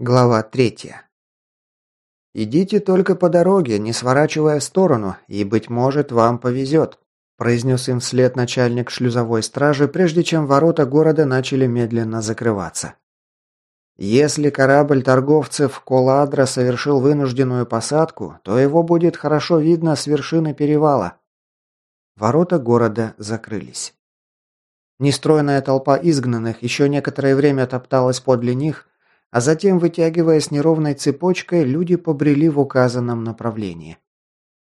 Глава третья. «Идите только по дороге, не сворачивая в сторону, и, быть может, вам повезет», произнес им вслед начальник шлюзовой стражи, прежде чем ворота города начали медленно закрываться. Если корабль торговцев Коладра совершил вынужденную посадку, то его будет хорошо видно с вершины перевала. Ворота города закрылись. Нестройная толпа изгнанных еще некоторое время топталась подле них, а затем, вытягиваясь неровной цепочкой, люди побрели в указанном направлении.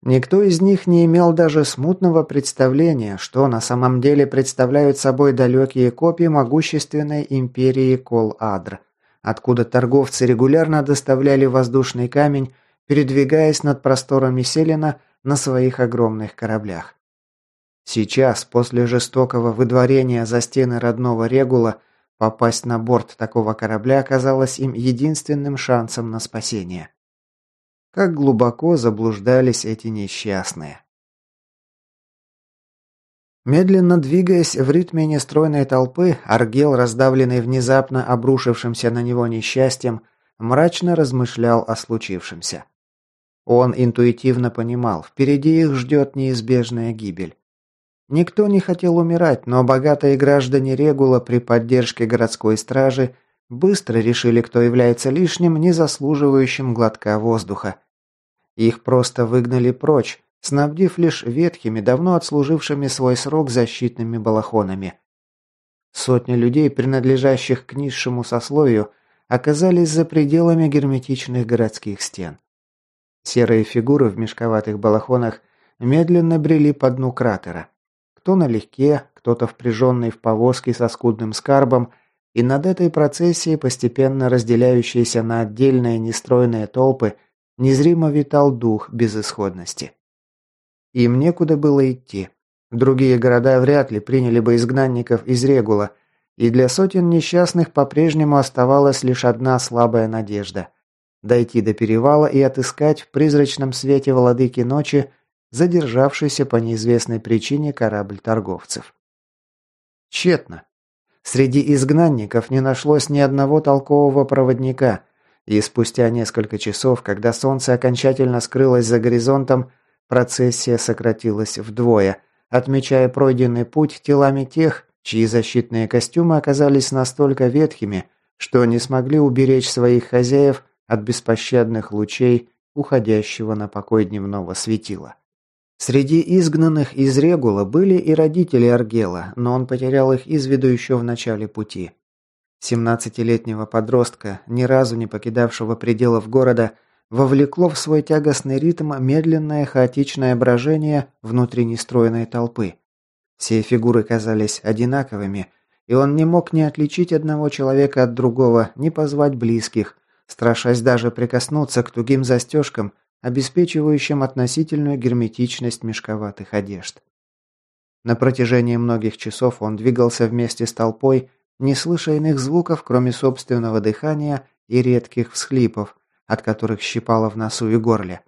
Никто из них не имел даже смутного представления, что на самом деле представляют собой далекие копии могущественной империи Кол-Адр, откуда торговцы регулярно доставляли воздушный камень, передвигаясь над просторами Селена на своих огромных кораблях. Сейчас, после жестокого выдворения за стены родного Регула, Попасть на борт такого корабля оказалось им единственным шансом на спасение. Как глубоко заблуждались эти несчастные. Медленно двигаясь в ритме нестройной толпы, Аргел, раздавленный внезапно обрушившимся на него несчастьем, мрачно размышлял о случившемся. Он интуитивно понимал, впереди их ждет неизбежная гибель. Никто не хотел умирать, но богатые граждане Регула при поддержке городской стражи быстро решили, кто является лишним, не заслуживающим глотка воздуха. Их просто выгнали прочь, снабдив лишь ветхими, давно отслужившими свой срок защитными балахонами. Сотни людей, принадлежащих к низшему сословию, оказались за пределами герметичных городских стен. Серые фигуры в мешковатых балахонах медленно брели по дну кратера. Кто налегке, кто-то впряженный в повозки со скудным скарбом, и над этой процессией, постепенно разделяющейся на отдельные нестройные толпы, незримо витал дух безысходности. Им некуда было идти. Другие города вряд ли приняли бы изгнанников из Регула, и для сотен несчастных по-прежнему оставалась лишь одна слабая надежда – дойти до перевала и отыскать в призрачном свете владыки ночи задержавшийся по неизвестной причине корабль торговцев. Тщетно. Среди изгнанников не нашлось ни одного толкового проводника, и спустя несколько часов, когда солнце окончательно скрылось за горизонтом, процессия сократилась вдвое, отмечая пройденный путь телами тех, чьи защитные костюмы оказались настолько ветхими, что не смогли уберечь своих хозяев от беспощадных лучей уходящего на покой дневного светила. Среди изгнанных из Регула были и родители Аргела, но он потерял их из виду еще в начале пути. Семнадцатилетнего подростка, ни разу не покидавшего пределов города, вовлекло в свой тягостный ритм медленное хаотичное брожение внутренней стройной толпы. Все фигуры казались одинаковыми, и он не мог ни отличить одного человека от другого, ни позвать близких, страшась даже прикоснуться к тугим застежкам, обеспечивающим относительную герметичность мешковатых одежд. На протяжении многих часов он двигался вместе с толпой, не слыша иных звуков, кроме собственного дыхания и редких всхлипов, от которых щипало в носу и горле.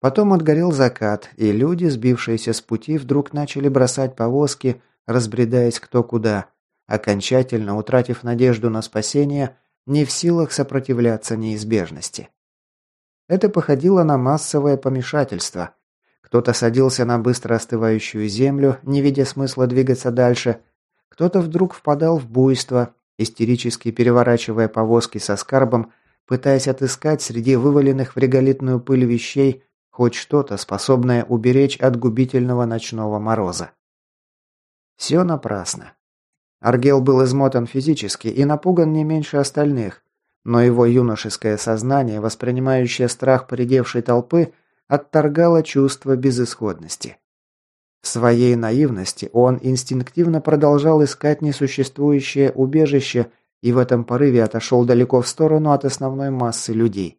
Потом отгорел закат, и люди, сбившиеся с пути, вдруг начали бросать повозки, разбредаясь кто куда, окончательно утратив надежду на спасение, не в силах сопротивляться неизбежности. Это походило на массовое помешательство. Кто-то садился на быстро остывающую землю, не видя смысла двигаться дальше. Кто-то вдруг впадал в буйство, истерически переворачивая повозки со скарбом, пытаясь отыскать среди вываленных в реголитную пыль вещей хоть что-то, способное уберечь от губительного ночного мороза. Все напрасно. Аргел был измотан физически и напуган не меньше остальных, но его юношеское сознание, воспринимающее страх поредевшей толпы, отторгало чувство безысходности. В своей наивности он инстинктивно продолжал искать несуществующее убежище и в этом порыве отошел далеко в сторону от основной массы людей.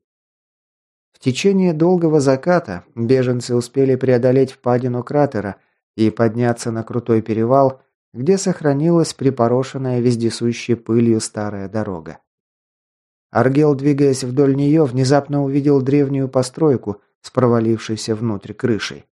В течение долгого заката беженцы успели преодолеть впадину кратера и подняться на крутой перевал, где сохранилась припорошенная вездесущей пылью старая дорога. Аргел, двигаясь вдоль нее, внезапно увидел древнюю постройку с провалившейся внутрь крышей.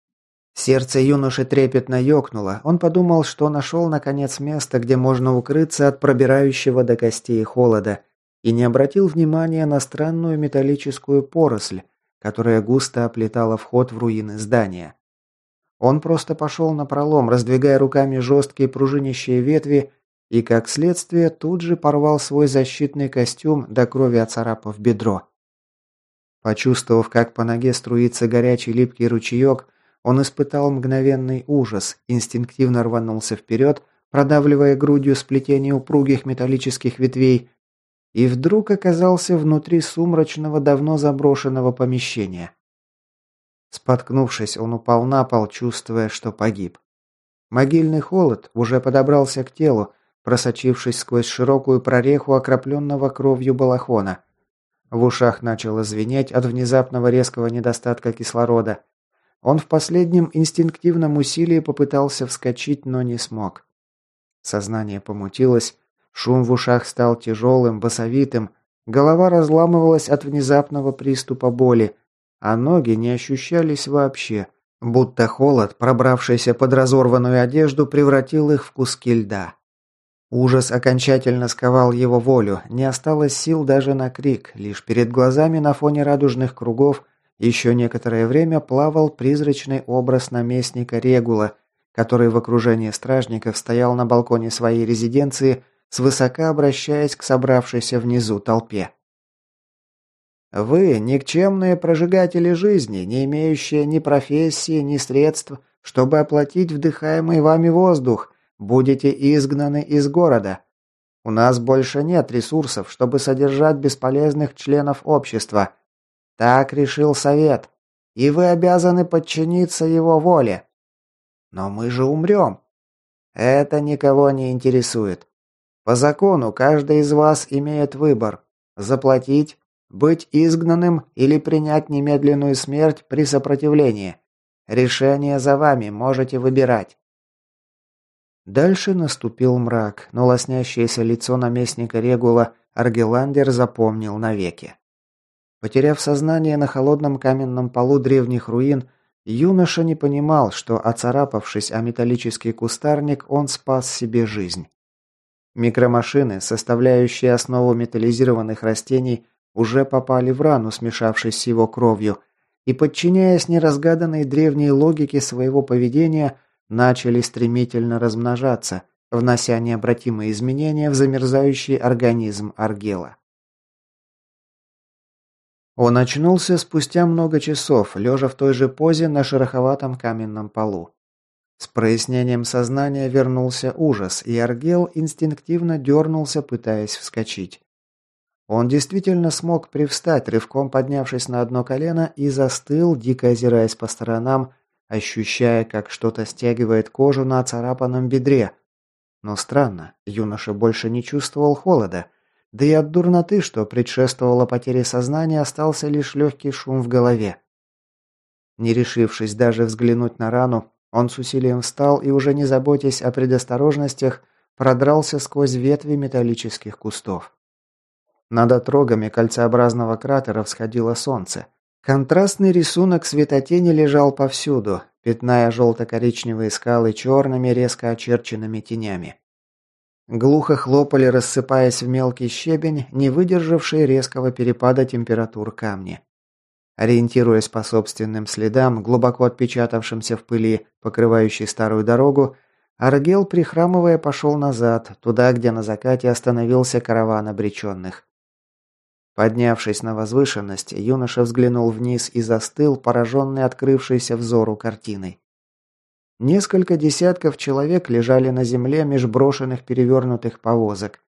Сердце юноши трепетно ёкнуло. Он подумал, что нашел наконец место, где можно укрыться от пробирающего до костей холода, и не обратил внимания на странную металлическую поросль, которая густо оплетала вход в руины здания. Он просто пошел на пролом, раздвигая руками жесткие пружинящие ветви, и, как следствие, тут же порвал свой защитный костюм до крови оцарапав бедро. Почувствовав, как по ноге струится горячий липкий ручеек, он испытал мгновенный ужас, инстинктивно рванулся вперед, продавливая грудью сплетение упругих металлических ветвей, и вдруг оказался внутри сумрачного, давно заброшенного помещения. Споткнувшись, он упал на пол, чувствуя, что погиб. Могильный холод уже подобрался к телу, просочившись сквозь широкую прореху окропленного кровью балахона. В ушах начало звенеть от внезапного резкого недостатка кислорода. Он в последнем инстинктивном усилии попытался вскочить, но не смог. Сознание помутилось, шум в ушах стал тяжелым, басовитым, голова разламывалась от внезапного приступа боли, а ноги не ощущались вообще, будто холод, пробравшийся под разорванную одежду, превратил их в куски льда. Ужас окончательно сковал его волю, не осталось сил даже на крик, лишь перед глазами на фоне радужных кругов еще некоторое время плавал призрачный образ наместника Регула, который в окружении стражников стоял на балконе своей резиденции, свысока обращаясь к собравшейся внизу толпе. Вы – никчемные прожигатели жизни, не имеющие ни профессии, ни средств, чтобы оплатить вдыхаемый вами воздух, будете изгнаны из города. У нас больше нет ресурсов, чтобы содержать бесполезных членов общества. Так решил совет, и вы обязаны подчиниться его воле. Но мы же умрем. Это никого не интересует. По закону каждый из вас имеет выбор – заплатить быть изгнанным или принять немедленную смерть при сопротивлении. Решение за вами, можете выбирать. Дальше наступил мрак, но лоснящееся лицо наместника Регула Аргеландер запомнил навеки. Потеряв сознание на холодном каменном полу древних руин, юноша не понимал, что, оцарапавшись о металлический кустарник, он спас себе жизнь. Микромашины, составляющие основу металлизированных растений, уже попали в рану, смешавшись с его кровью, и, подчиняясь неразгаданной древней логике своего поведения, начали стремительно размножаться, внося необратимые изменения в замерзающий организм Аргела. Он очнулся спустя много часов, лежа в той же позе на шероховатом каменном полу. С прояснением сознания вернулся ужас, и Аргел инстинктивно дернулся, пытаясь вскочить. Он действительно смог привстать, рывком поднявшись на одно колено, и застыл, дико озираясь по сторонам, ощущая, как что-то стягивает кожу на царапанном бедре. Но странно, юноша больше не чувствовал холода, да и от дурноты, что предшествовало потере сознания, остался лишь легкий шум в голове. Не решившись даже взглянуть на рану, он с усилием встал и, уже не заботясь о предосторожностях, продрался сквозь ветви металлических кустов. Над отрогами кольцеобразного кратера всходило солнце. Контрастный рисунок светотени лежал повсюду, пятная желто-коричневые скалы черными резко очерченными тенями. Глухо хлопали, рассыпаясь в мелкий щебень, не выдержавший резкого перепада температур камни. Ориентируясь по собственным следам, глубоко отпечатавшимся в пыли, покрывающей старую дорогу, Аргел, прихрамывая, пошел назад, туда, где на закате остановился караван обреченных. Поднявшись на возвышенность, юноша взглянул вниз и застыл, пораженный открывшейся взору картиной. Несколько десятков человек лежали на земле меж брошенных перевернутых повозок.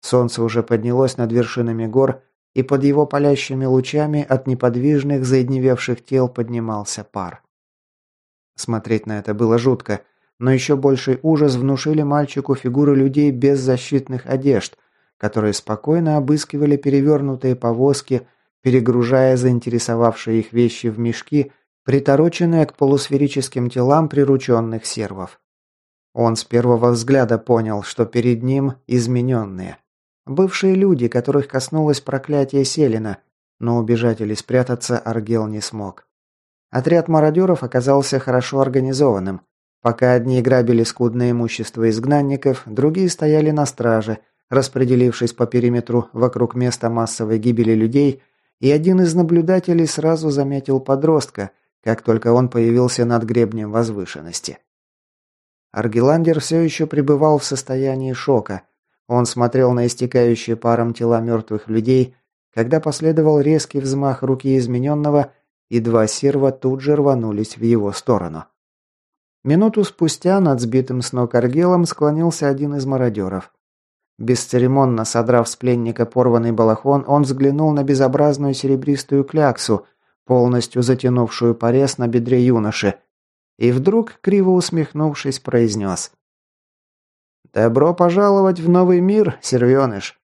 Солнце уже поднялось над вершинами гор, и под его палящими лучами от неподвижных, заедневевших тел поднимался пар. Смотреть на это было жутко, но еще больший ужас внушили мальчику фигуры людей без защитных одежд, которые спокойно обыскивали перевернутые повозки, перегружая заинтересовавшие их вещи в мешки, притороченные к полусферическим телам прирученных сервов. Он с первого взгляда понял, что перед ним измененные. Бывшие люди, которых коснулось проклятие Селина, но убежать или спрятаться Аргел не смог. Отряд мародеров оказался хорошо организованным. Пока одни грабили скудное имущество изгнанников, другие стояли на страже – распределившись по периметру вокруг места массовой гибели людей, и один из наблюдателей сразу заметил подростка, как только он появился над гребнем возвышенности. Аргеландер все еще пребывал в состоянии шока. Он смотрел на истекающие паром тела мертвых людей, когда последовал резкий взмах руки измененного, и два серва тут же рванулись в его сторону. Минуту спустя над сбитым с ног Аргелом склонился один из мародеров. Бесцеремонно содрав с пленника порванный балахон, он взглянул на безобразную серебристую кляксу, полностью затянувшую порез на бедре юноши, и вдруг, криво усмехнувшись, произнес. «Добро пожаловать в новый мир, сервеныш!»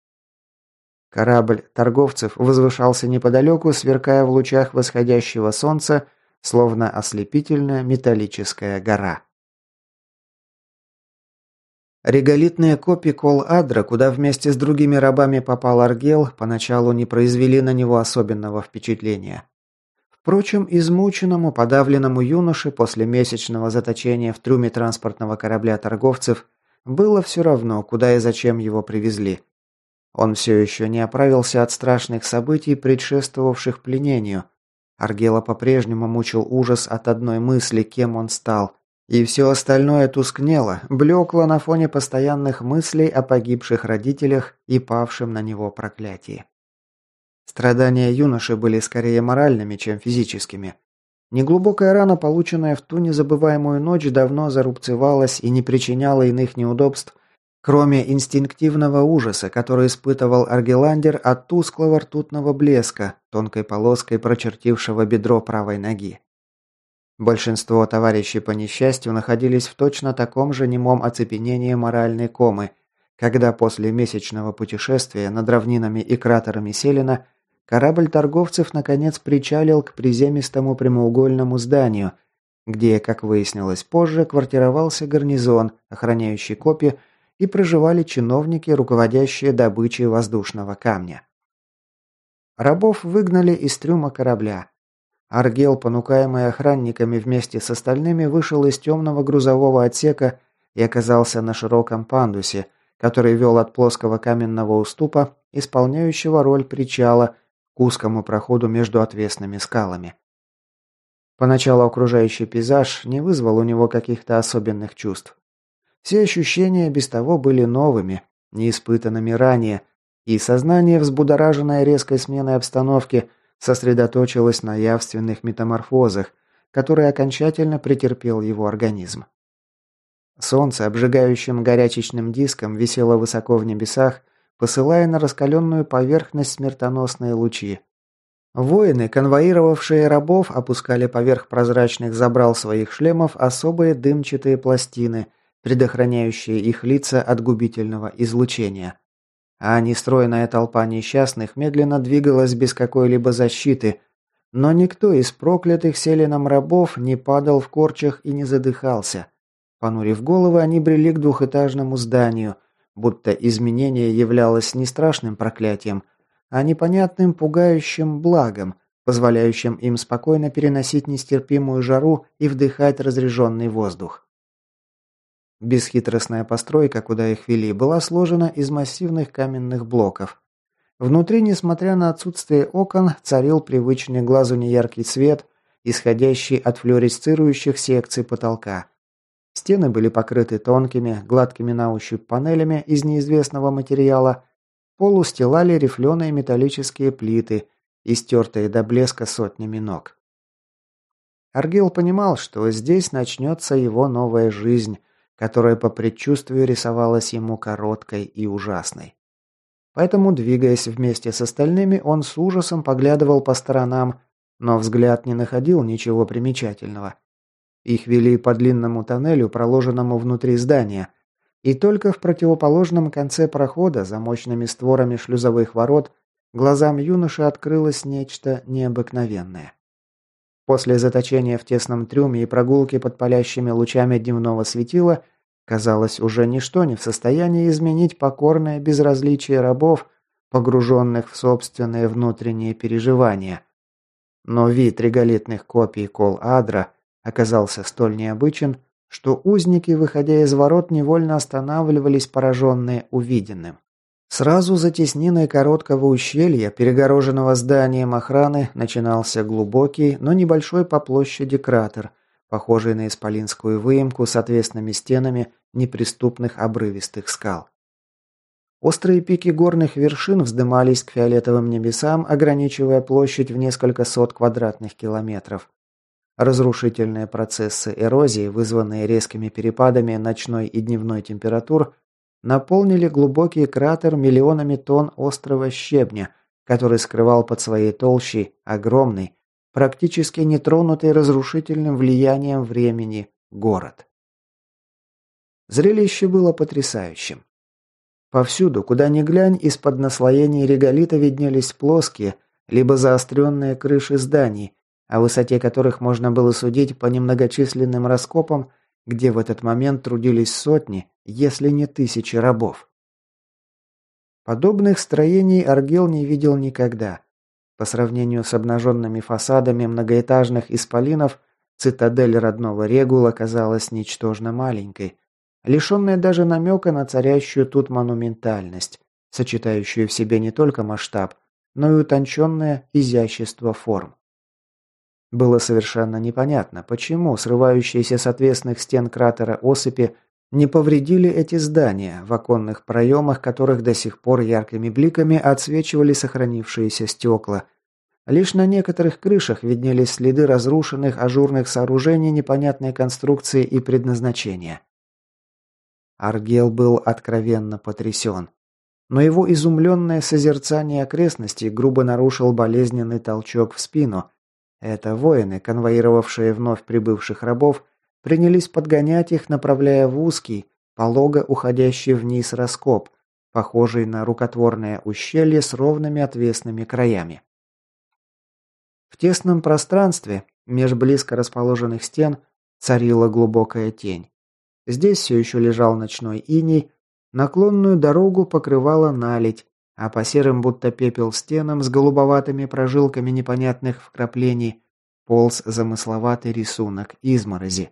Корабль торговцев возвышался неподалеку, сверкая в лучах восходящего солнца, словно ослепительная металлическая гора. Реголитные копии Кол-Адра, куда вместе с другими рабами попал Аргел, поначалу не произвели на него особенного впечатления. Впрочем, измученному, подавленному юноше после месячного заточения в трюме транспортного корабля торговцев было все равно, куда и зачем его привезли. Он все еще не оправился от страшных событий, предшествовавших пленению. Аргела по-прежнему мучил ужас от одной мысли, кем он стал, и все остальное тускнело, блекло на фоне постоянных мыслей о погибших родителях и павшем на него проклятии. Страдания юноши были скорее моральными, чем физическими. Неглубокая рана, полученная в ту незабываемую ночь, давно зарубцевалась и не причиняла иных неудобств, кроме инстинктивного ужаса, который испытывал Аргеландер от тусклого ртутного блеска, тонкой полоской прочертившего бедро правой ноги. Большинство товарищей по несчастью находились в точно таком же немом оцепенении моральной комы, когда после месячного путешествия над равнинами и кратерами Селена корабль торговцев наконец причалил к приземистому прямоугольному зданию, где, как выяснилось позже, квартировался гарнизон, охраняющий копи, и проживали чиновники, руководящие добычей воздушного камня. Рабов выгнали из трюма корабля. Аргел, понукаемый охранниками вместе с остальными, вышел из темного грузового отсека и оказался на широком пандусе, который вел от плоского каменного уступа, исполняющего роль причала, к узкому проходу между отвесными скалами. Поначалу окружающий пейзаж не вызвал у него каких-то особенных чувств. Все ощущения без того были новыми, неиспытанными ранее, и сознание, взбудораженное резкой сменой обстановки, сосредоточилась на явственных метаморфозах, которые окончательно претерпел его организм. Солнце, обжигающим горячечным диском, висело высоко в небесах, посылая на раскаленную поверхность смертоносные лучи. Воины, конвоировавшие рабов, опускали поверх прозрачных забрал своих шлемов особые дымчатые пластины, предохраняющие их лица от губительного излучения а нестройная толпа несчастных медленно двигалась без какой-либо защиты, но никто из проклятых селеном рабов не падал в корчах и не задыхался. Понурив головы, они брели к двухэтажному зданию, будто изменение являлось не страшным проклятием, а непонятным пугающим благом, позволяющим им спокойно переносить нестерпимую жару и вдыхать разреженный воздух. Бесхитростная постройка, куда их вели, была сложена из массивных каменных блоков. Внутри, несмотря на отсутствие окон, царил привычный глазу неяркий свет, исходящий от флуоресцирующих секций потолка. Стены были покрыты тонкими, гладкими на ощупь панелями из неизвестного материала, пол устилали рифленые металлические плиты, истертые до блеска сотнями ног. Аргил понимал, что здесь начнется его новая жизнь, которая по предчувствию рисовалась ему короткой и ужасной. Поэтому, двигаясь вместе с остальными, он с ужасом поглядывал по сторонам, но взгляд не находил ничего примечательного. Их вели по длинному тоннелю, проложенному внутри здания, и только в противоположном конце прохода, за мощными створами шлюзовых ворот, глазам юноши открылось нечто необыкновенное. После заточения в тесном трюме и прогулки под палящими лучами дневного светила, казалось, уже ничто не в состоянии изменить покорное безразличие рабов, погруженных в собственные внутренние переживания. Но вид реголитных копий Кол-Адра оказался столь необычен, что узники, выходя из ворот, невольно останавливались, пораженные увиденным. Сразу за тесниной короткого ущелья, перегороженного зданием охраны, начинался глубокий, но небольшой по площади кратер, похожий на исполинскую выемку с отвесными стенами неприступных обрывистых скал. Острые пики горных вершин вздымались к фиолетовым небесам, ограничивая площадь в несколько сот квадратных километров. Разрушительные процессы эрозии, вызванные резкими перепадами ночной и дневной температур, наполнили глубокий кратер миллионами тонн острого щебня, который скрывал под своей толщей огромный, практически нетронутый разрушительным влиянием времени город. Зрелище было потрясающим. Повсюду, куда ни глянь, из-под наслоений реголита виднелись плоские, либо заостренные крыши зданий, о высоте которых можно было судить по немногочисленным раскопам, где в этот момент трудились сотни, если не тысячи рабов. Подобных строений Аргел не видел никогда. По сравнению с обнаженными фасадами многоэтажных исполинов, цитадель родного Регула казалась ничтожно маленькой, лишенная даже намека на царящую тут монументальность, сочетающую в себе не только масштаб, но и утонченное изящество форм. Было совершенно непонятно, почему срывающиеся с отвесных стен кратера осыпи не повредили эти здания, в оконных проемах которых до сих пор яркими бликами отсвечивали сохранившиеся стекла. Лишь на некоторых крышах виднелись следы разрушенных ажурных сооружений непонятной конструкции и предназначения. Аргел был откровенно потрясен. Но его изумленное созерцание окрестностей грубо нарушил болезненный толчок в спину. Это воины, конвоировавшие вновь прибывших рабов, принялись подгонять их, направляя в узкий, полого уходящий вниз раскоп, похожий на рукотворное ущелье с ровными отвесными краями. В тесном пространстве, меж близко расположенных стен, царила глубокая тень. Здесь все еще лежал ночной иней, наклонную дорогу покрывала наледь, а по серым будто пепел стенам с голубоватыми прожилками непонятных вкраплений полз замысловатый рисунок изморози.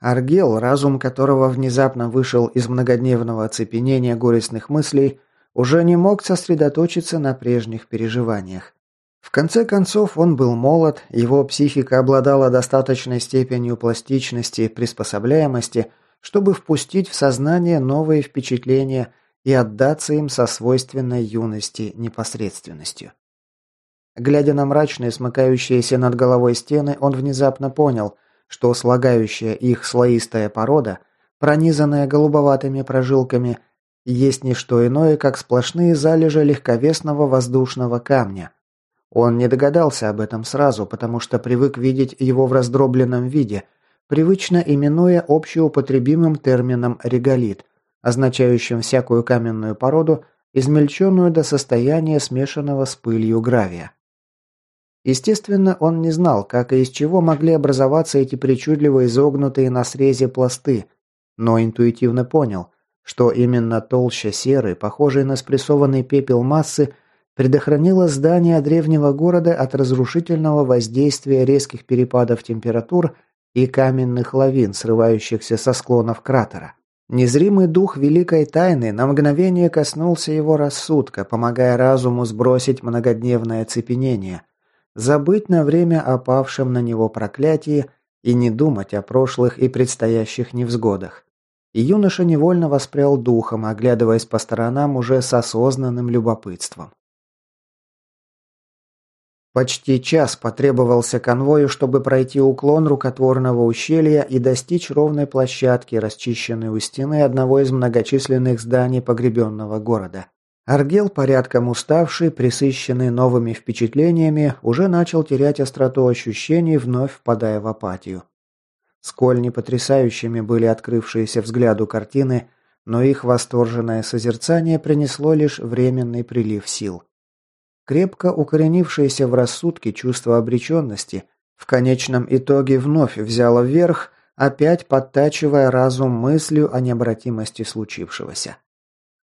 Аргел, разум которого внезапно вышел из многодневного оцепенения горестных мыслей, уже не мог сосредоточиться на прежних переживаниях. В конце концов, он был молод, его психика обладала достаточной степенью пластичности и приспособляемости, чтобы впустить в сознание новые впечатления и отдаться им со свойственной юности непосредственностью. Глядя на мрачные, смыкающиеся над головой стены, он внезапно понял, что слагающая их слоистая порода, пронизанная голубоватыми прожилками, есть не что иное, как сплошные залежи легковесного воздушного камня – он не догадался об этом сразу, потому что привык видеть его в раздробленном виде, привычно именуя общеупотребимым термином «реголит», означающим всякую каменную породу, измельченную до состояния смешанного с пылью гравия. Естественно, он не знал, как и из чего могли образоваться эти причудливо изогнутые на срезе пласты, но интуитивно понял, что именно толща серы, похожей на спрессованный пепел массы, предохранила здание древнего города от разрушительного воздействия резких перепадов температур и каменных лавин, срывающихся со склонов кратера. Незримый дух великой тайны на мгновение коснулся его рассудка, помогая разуму сбросить многодневное цепенение, забыть на время о павшем на него проклятии и не думать о прошлых и предстоящих невзгодах. И юноша невольно воспрял духом, оглядываясь по сторонам уже с осознанным любопытством. Почти час потребовался конвою, чтобы пройти уклон рукотворного ущелья и достичь ровной площадки, расчищенной у стены одного из многочисленных зданий погребенного города. Аргел, порядком уставший, присыщенный новыми впечатлениями, уже начал терять остроту ощущений, вновь впадая в апатию. Сколь не потрясающими были открывшиеся взгляду картины, но их восторженное созерцание принесло лишь временный прилив сил. Крепко укоренившееся в рассудке чувство обреченности в конечном итоге вновь взяло вверх, опять подтачивая разум мыслью о необратимости случившегося.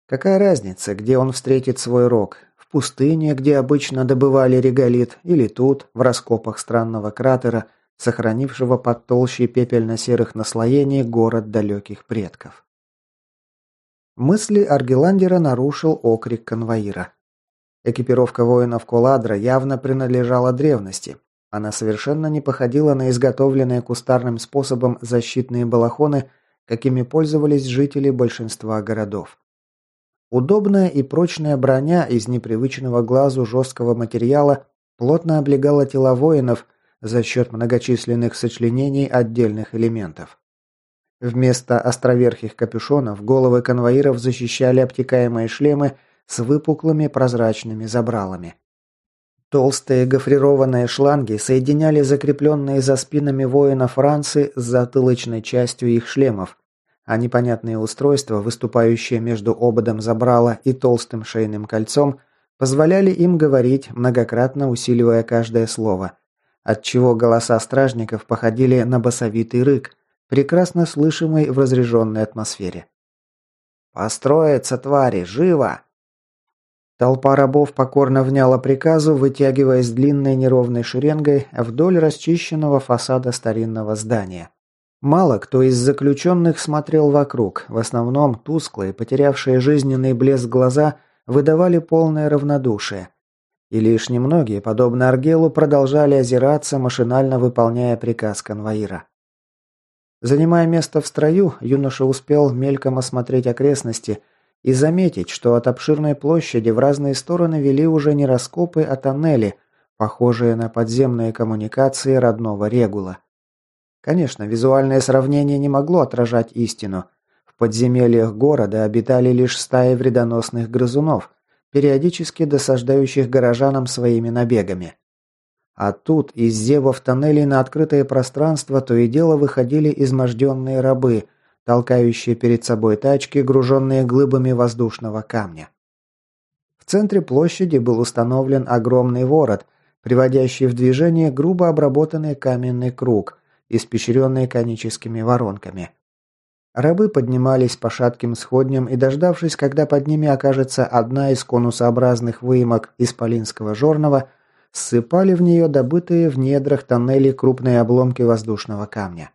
Какая разница, где он встретит свой рок? В пустыне, где обычно добывали реголит, или тут, в раскопах странного кратера, сохранившего под толщей пепельно-серых наслоений город далеких предков? Мысли Аргеландера нарушил окрик конвоира. Экипировка воинов Коладра явно принадлежала древности. Она совершенно не походила на изготовленные кустарным способом защитные балахоны, какими пользовались жители большинства городов. Удобная и прочная броня из непривычного глазу жесткого материала плотно облегала тела воинов за счет многочисленных сочленений отдельных элементов. Вместо островерхих капюшонов головы конвоиров защищали обтекаемые шлемы с выпуклыми прозрачными забралами. Толстые гофрированные шланги соединяли закрепленные за спинами воинов ранцы с затылочной частью их шлемов, а непонятные устройства, выступающие между ободом забрала и толстым шейным кольцом, позволяли им говорить, многократно усиливая каждое слово, отчего голоса стражников походили на басовитый рык, прекрасно слышимый в разреженной атмосфере. «Построиться, твари! Живо!» Толпа рабов покорно вняла приказу, вытягиваясь длинной неровной шеренгой вдоль расчищенного фасада старинного здания. Мало кто из заключенных смотрел вокруг, в основном тусклые, потерявшие жизненный блеск глаза выдавали полное равнодушие. И лишь немногие, подобно Аргелу, продолжали озираться, машинально выполняя приказ конвоира. Занимая место в строю, юноша успел мельком осмотреть окрестности и заметить, что от обширной площади в разные стороны вели уже не раскопы, а тоннели, похожие на подземные коммуникации родного Регула. Конечно, визуальное сравнение не могло отражать истину. В подземельях города обитали лишь стаи вредоносных грызунов, периодически досаждающих горожанам своими набегами. А тут из зевов тоннелей на открытое пространство то и дело выходили изможденные рабы, толкающие перед собой тачки, груженные глыбами воздушного камня. В центре площади был установлен огромный ворот, приводящий в движение грубо обработанный каменный круг, испещренный коническими воронками. Рабы поднимались по шатким сходням и, дождавшись, когда под ними окажется одна из конусообразных выемок исполинского жорного, ссыпали в нее добытые в недрах тоннелей крупные обломки воздушного камня.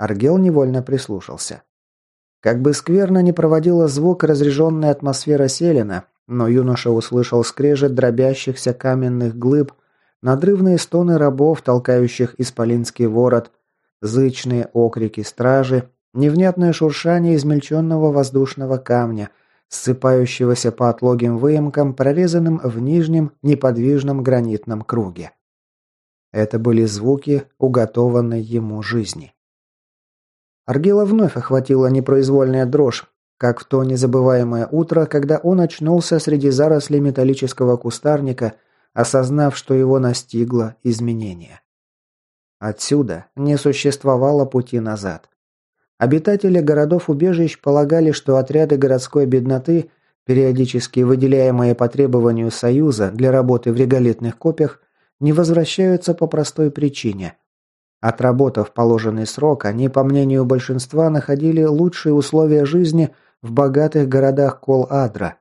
Аргел невольно прислушался. Как бы скверно не проводила звук разреженная атмосфера селена, но юноша услышал скрежет дробящихся каменных глыб, надрывные стоны рабов, толкающих исполинский ворот, зычные окрики стражи, невнятное шуршание измельченного воздушного камня, ссыпающегося по отлогим выемкам, прорезанным в нижнем неподвижном гранитном круге. Это были звуки уготованной ему жизни. Аргила вновь охватила непроизвольная дрожь, как в то незабываемое утро, когда он очнулся среди зарослей металлического кустарника, осознав, что его настигло изменение. Отсюда не существовало пути назад. Обитатели городов-убежищ полагали, что отряды городской бедноты, периодически выделяемые по требованию Союза для работы в реголитных копиях, не возвращаются по простой причине. Отработав положенный срок, они, по мнению большинства, находили лучшие условия жизни в богатых городах Кол-Адра.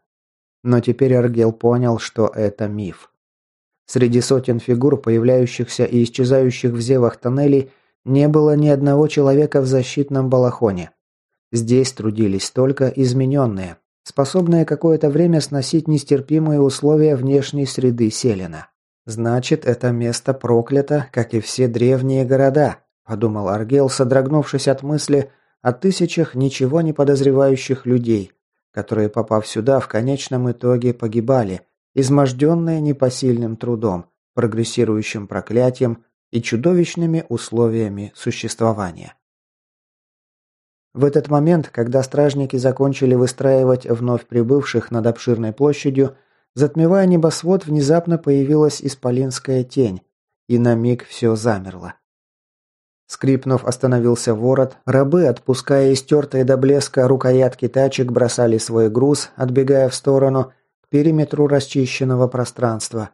Но теперь Аргел понял, что это миф. Среди сотен фигур, появляющихся и исчезающих в зевах тоннелей, не было ни одного человека в защитном балахоне. Здесь трудились только измененные, способные какое-то время сносить нестерпимые условия внешней среды Селена. «Значит, это место проклято, как и все древние города», – подумал Аргел, содрогнувшись от мысли о тысячах ничего не подозревающих людей, которые, попав сюда, в конечном итоге погибали, изможденные непосильным трудом, прогрессирующим проклятием и чудовищными условиями существования. В этот момент, когда стражники закончили выстраивать вновь прибывших над обширной площадью, затмевая небосвод, внезапно появилась исполинская тень, и на миг все замерло. Скрипнув, остановился ворот, рабы, отпуская истертые до блеска рукоятки тачек, бросали свой груз, отбегая в сторону, к периметру расчищенного пространства,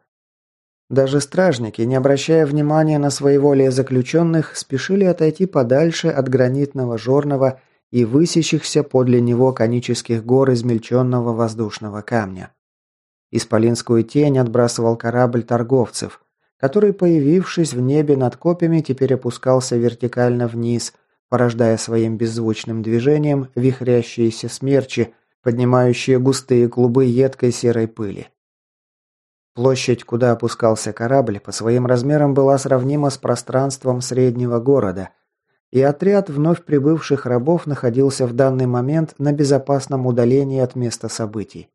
даже стражники, не обращая внимания на своеволие заключенных, спешили отойти подальше от гранитного жорного и высящихся подле него конических гор измельченного воздушного камня. Исполинскую тень отбрасывал корабль торговцев, который, появившись в небе над копьями, теперь опускался вертикально вниз, порождая своим беззвучным движением вихрящиеся смерчи, поднимающие густые клубы едкой серой пыли. Площадь, куда опускался корабль, по своим размерам была сравнима с пространством среднего города, и отряд вновь прибывших рабов находился в данный момент на безопасном удалении от места событий.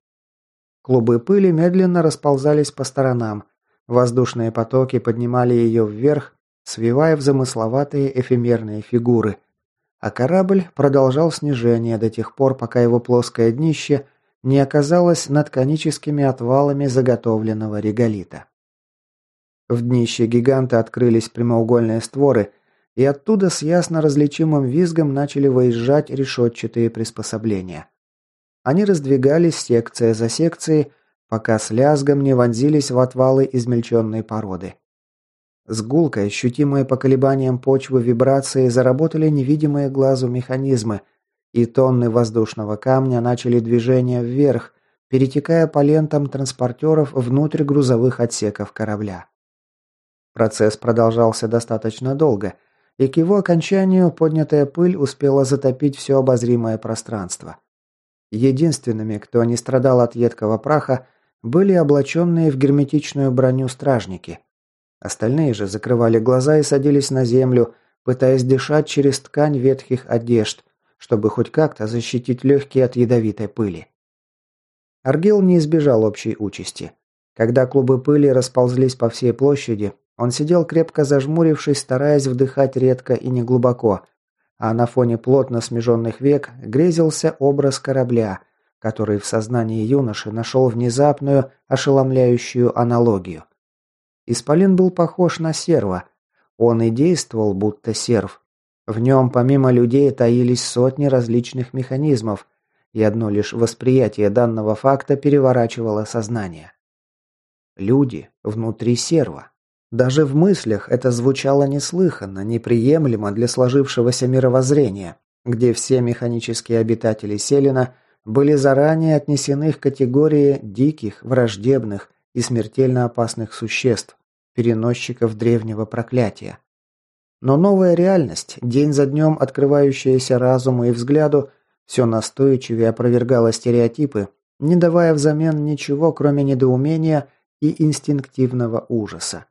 Клубы пыли медленно расползались по сторонам, воздушные потоки поднимали ее вверх, свивая в замысловатые эфемерные фигуры, а корабль продолжал снижение до тех пор, пока его плоское днище не оказалось над коническими отвалами заготовленного реголита. В днище гиганта открылись прямоугольные створы, и оттуда с ясно различимым визгом начали выезжать решетчатые приспособления. Они раздвигались секция за секцией, пока с лязгом не вонзились в отвалы измельченной породы. С гулкой, ощутимые по колебаниям почвы вибрации, заработали невидимые глазу механизмы, и тонны воздушного камня начали движение вверх, перетекая по лентам транспортеров внутрь грузовых отсеков корабля. Процесс продолжался достаточно долго, и к его окончанию поднятая пыль успела затопить все обозримое пространство. Единственными, кто не страдал от едкого праха, были облаченные в герметичную броню стражники – Остальные же закрывали глаза и садились на землю, пытаясь дышать через ткань ветхих одежд, чтобы хоть как-то защитить легкие от ядовитой пыли. Аргил не избежал общей участи. Когда клубы пыли расползлись по всей площади, он сидел крепко зажмурившись, стараясь вдыхать редко и неглубоко, а на фоне плотно смеженных век грезился образ корабля, который в сознании юноши нашел внезапную, ошеломляющую аналогию. Исполин был похож на серва. Он и действовал, будто серв. В нем помимо людей таились сотни различных механизмов, и одно лишь восприятие данного факта переворачивало сознание. Люди внутри серва. Даже в мыслях это звучало неслыханно, неприемлемо для сложившегося мировоззрения, где все механические обитатели Селена были заранее отнесены к категории диких, враждебных и смертельно опасных существ, переносчиков древнего проклятия. Но новая реальность, день за днем открывающаяся разуму и взгляду, все настойчивее опровергала стереотипы, не давая взамен ничего, кроме недоумения и инстинктивного ужаса.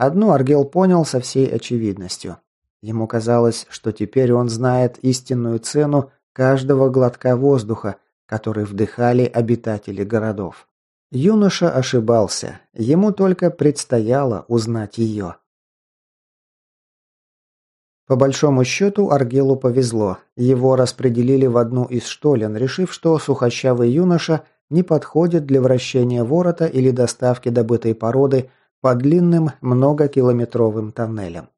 Одну Аргел понял со всей очевидностью. Ему казалось, что теперь он знает истинную цену каждого глотка воздуха, который вдыхали обитатели городов. Юноша ошибался, ему только предстояло узнать ее. По большому счету Аргелу повезло. Его распределили в одну из штолен, решив, что сухощавый юноша не подходит для вращения ворота или доставки добытой породы по длинным многокилометровым тоннелям.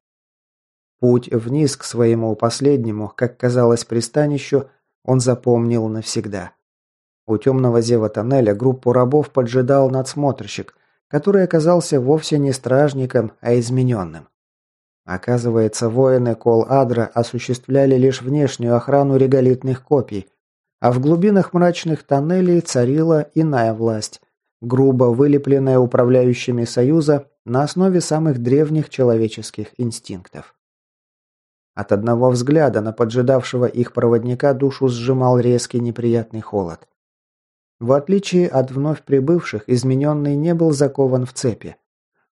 Путь вниз к своему последнему, как казалось пристанищу, он запомнил навсегда. У темного зева тоннеля группу рабов поджидал надсмотрщик, который оказался вовсе не стражником, а измененным. Оказывается, воины Кол-Адра осуществляли лишь внешнюю охрану реголитных копий, а в глубинах мрачных тоннелей царила иная власть, грубо вылепленная управляющими Союза на основе самых древних человеческих инстинктов. От одного взгляда на поджидавшего их проводника душу сжимал резкий неприятный холод. В отличие от вновь прибывших, измененный не был закован в цепи.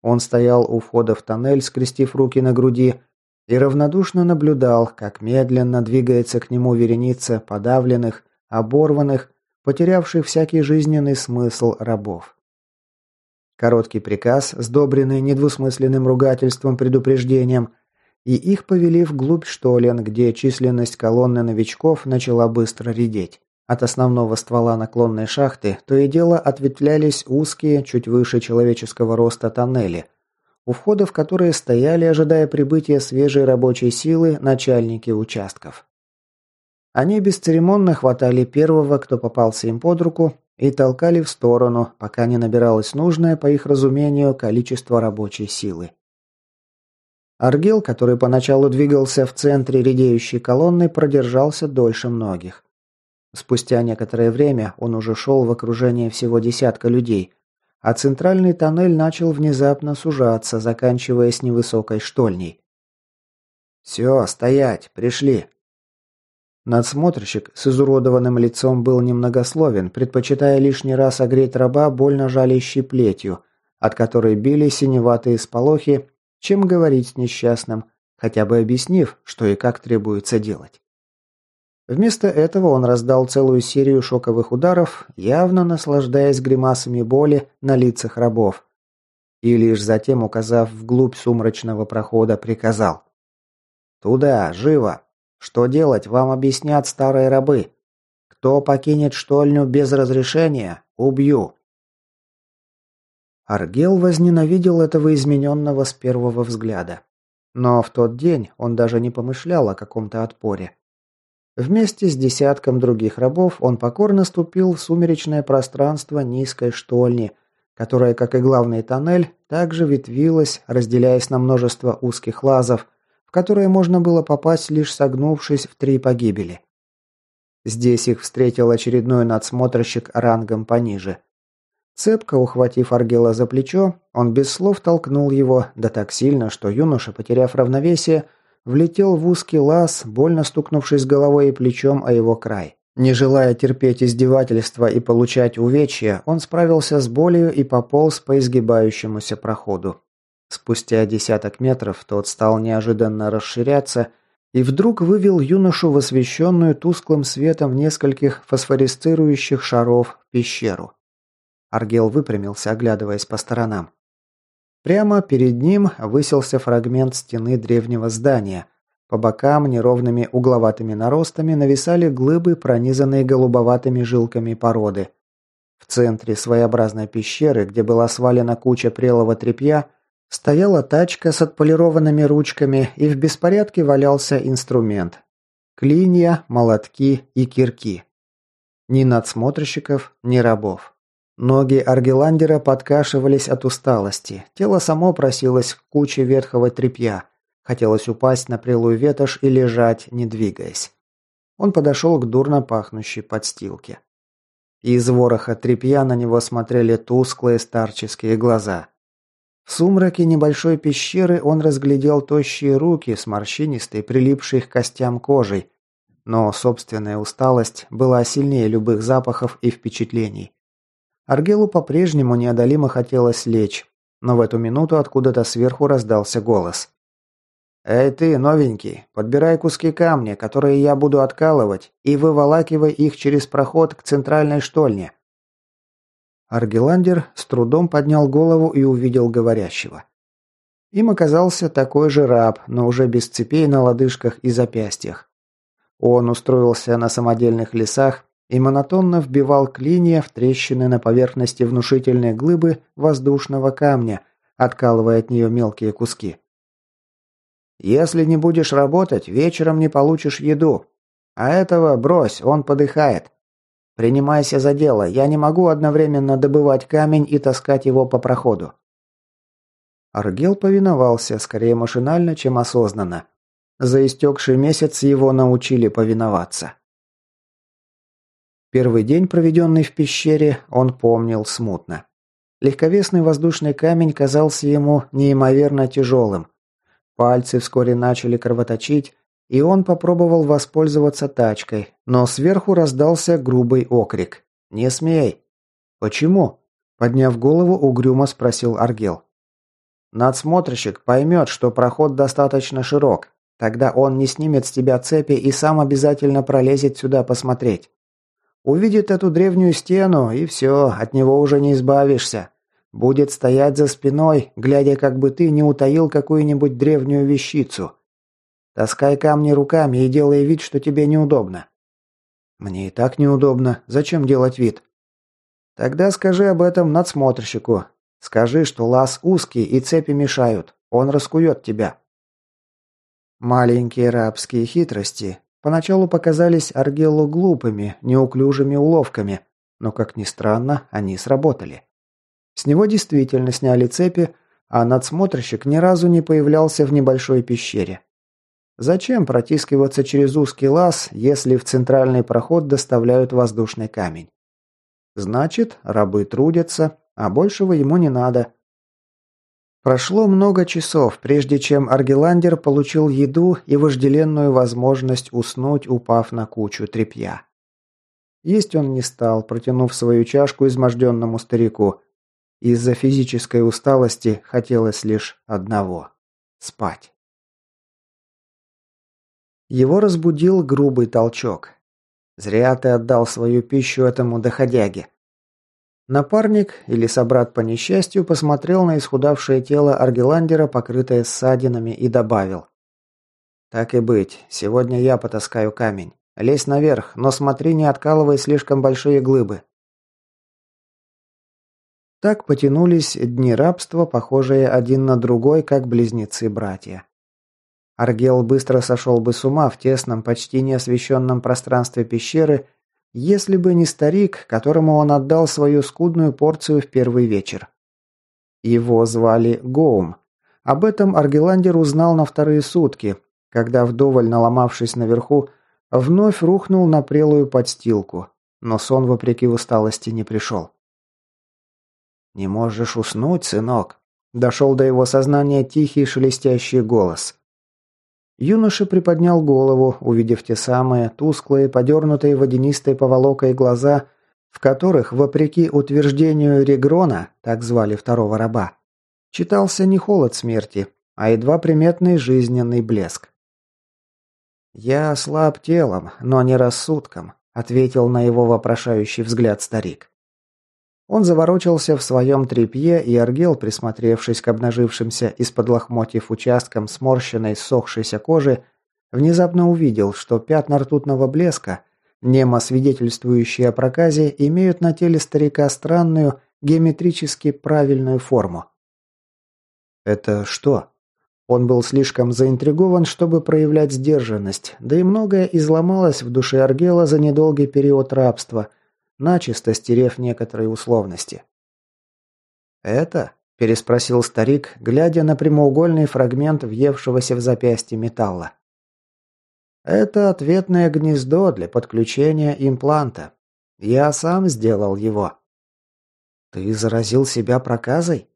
Он стоял у входа в тоннель, скрестив руки на груди, и равнодушно наблюдал, как медленно двигается к нему вереница подавленных, оборванных, потерявших всякий жизненный смысл рабов. Короткий приказ, сдобренный недвусмысленным ругательством-предупреждением, и их повели вглубь штолен, где численность колонны новичков начала быстро редеть. От основного ствола наклонной шахты то и дело ответвлялись узкие, чуть выше человеческого роста тоннели, у входа в которые стояли, ожидая прибытия свежей рабочей силы, начальники участков. Они бесцеремонно хватали первого, кто попался им под руку, и толкали в сторону, пока не набиралось нужное, по их разумению, количество рабочей силы. Аргел, который поначалу двигался в центре редеющей колонны, продержался дольше многих. Спустя некоторое время он уже шел в окружении всего десятка людей, а центральный тоннель начал внезапно сужаться, заканчиваясь невысокой штольней. «Все, стоять, пришли!» Надсмотрщик с изуродованным лицом был немногословен, предпочитая лишний раз огреть раба больно жалящей плетью, от которой били синеватые сполохи, чем говорить с несчастным, хотя бы объяснив, что и как требуется делать. Вместо этого он раздал целую серию шоковых ударов, явно наслаждаясь гримасами боли на лицах рабов. И лишь затем, указав вглубь сумрачного прохода, приказал. «Туда, живо! Что делать, вам объяснят старые рабы. Кто покинет штольню без разрешения, убью!» Аргел возненавидел этого измененного с первого взгляда. Но в тот день он даже не помышлял о каком-то отпоре. Вместе с десятком других рабов он покорно ступил в сумеречное пространство низкой штольни, которая, как и главный тоннель, также ветвилась, разделяясь на множество узких лазов, в которые можно было попасть, лишь согнувшись в три погибели. Здесь их встретил очередной надсмотрщик рангом пониже. Цепко ухватив Аргела за плечо, он без слов толкнул его, да так сильно, что юноша, потеряв равновесие, влетел в узкий лаз, больно стукнувшись головой и плечом о его край. Не желая терпеть издевательства и получать увечья, он справился с болью и пополз по изгибающемуся проходу. Спустя десяток метров тот стал неожиданно расширяться и вдруг вывел юношу в освещенную тусклым светом нескольких фосфорисцирующих шаров пещеру. Аргел выпрямился, оглядываясь по сторонам. Прямо перед ним высился фрагмент стены древнего здания. По бокам неровными угловатыми наростами нависали глыбы, пронизанные голубоватыми жилками породы. В центре своеобразной пещеры, где была свалена куча прелого тряпья, стояла тачка с отполированными ручками, и в беспорядке валялся инструмент. Клинья, молотки и кирки. Ни надсмотрщиков, ни рабов. Ноги Аргеландера подкашивались от усталости. Тело само просилось к куче ветхого тряпья. Хотелось упасть на прелую ветошь и лежать, не двигаясь. Он подошел к дурно пахнущей подстилке. Из вороха тряпья на него смотрели тусклые старческие глаза. В сумраке небольшой пещеры он разглядел тощие руки с морщинистой, прилипшей к костям кожей. Но собственная усталость была сильнее любых запахов и впечатлений. Аргелу по-прежнему неодолимо хотелось лечь, но в эту минуту откуда-то сверху раздался голос. «Эй ты, новенький, подбирай куски камня, которые я буду откалывать, и выволакивай их через проход к центральной штольне». Аргеландер с трудом поднял голову и увидел говорящего. Им оказался такой же раб, но уже без цепей на лодыжках и запястьях. Он устроился на самодельных лесах и монотонно вбивал клинья в трещины на поверхности внушительной глыбы воздушного камня, откалывая от нее мелкие куски. «Если не будешь работать, вечером не получишь еду. А этого брось, он подыхает. Принимайся за дело, я не могу одновременно добывать камень и таскать его по проходу». Аргел повиновался, скорее машинально, чем осознанно. За истекший месяц его научили повиноваться. Первый день, проведенный в пещере, он помнил смутно. Легковесный воздушный камень казался ему неимоверно тяжелым. Пальцы вскоре начали кровоточить, и он попробовал воспользоваться тачкой, но сверху раздался грубый окрик. «Не смей!» «Почему?» Подняв голову, угрюмо спросил Аргел. «Надсмотрщик поймет, что проход достаточно широк. Тогда он не снимет с тебя цепи и сам обязательно пролезет сюда посмотреть. Увидит эту древнюю стену, и все, от него уже не избавишься. Будет стоять за спиной, глядя, как бы ты не утаил какую-нибудь древнюю вещицу. Таскай камни руками и делай вид, что тебе неудобно. Мне и так неудобно. Зачем делать вид? Тогда скажи об этом надсмотрщику. Скажи, что лаз узкий и цепи мешают. Он раскует тебя. Маленькие рабские хитрости, Поначалу показались Аргелу глупыми, неуклюжими уловками, но, как ни странно, они сработали. С него действительно сняли цепи, а надсмотрщик ни разу не появлялся в небольшой пещере. Зачем протискиваться через узкий лаз, если в центральный проход доставляют воздушный камень? Значит, рабы трудятся, а большего ему не надо. Прошло много часов, прежде чем Аргеландер получил еду и вожделенную возможность уснуть, упав на кучу тряпья. Есть он не стал, протянув свою чашку изможденному старику. Из-за физической усталости хотелось лишь одного – спать. Его разбудил грубый толчок. «Зря ты отдал свою пищу этому доходяге». Напарник или собрат по несчастью посмотрел на исхудавшее тело Аргеландера, покрытое ссадинами, и добавил. «Так и быть, сегодня я потаскаю камень. Лезь наверх, но смотри, не откалывай слишком большие глыбы». Так потянулись дни рабства, похожие один на другой, как близнецы-братья. Аргел быстро сошел бы с ума в тесном, почти неосвещенном пространстве пещеры, если бы не старик, которому он отдал свою скудную порцию в первый вечер. Его звали Гоум. Об этом Аргеландер узнал на вторые сутки, когда, вдоволь наломавшись наверху, вновь рухнул на прелую подстилку, но сон, вопреки усталости, не пришел. «Не можешь уснуть, сынок?» Дошел до его сознания тихий шелестящий голос. Юноша приподнял голову, увидев те самые тусклые, подернутые водянистой поволокой глаза, в которых, вопреки утверждению Регрона, так звали второго раба, читался не холод смерти, а едва приметный жизненный блеск. «Я слаб телом, но не рассудком», — ответил на его вопрошающий взгляд старик. Он заворочился в своем тряпье, и Аргел, присмотревшись к обнажившимся из-под лохмотьев участкам сморщенной, сохшейся кожи, внезапно увидел, что пятна ртутного блеска, немо свидетельствующие о проказе, имеют на теле старика странную, геометрически правильную форму. «Это что?» Он был слишком заинтригован, чтобы проявлять сдержанность, да и многое изломалось в душе Аргела за недолгий период рабства – начисто стерев некоторые условности. «Это?» – переспросил старик, глядя на прямоугольный фрагмент въевшегося в запястье металла. «Это ответное гнездо для подключения импланта. Я сам сделал его». «Ты заразил себя проказой?»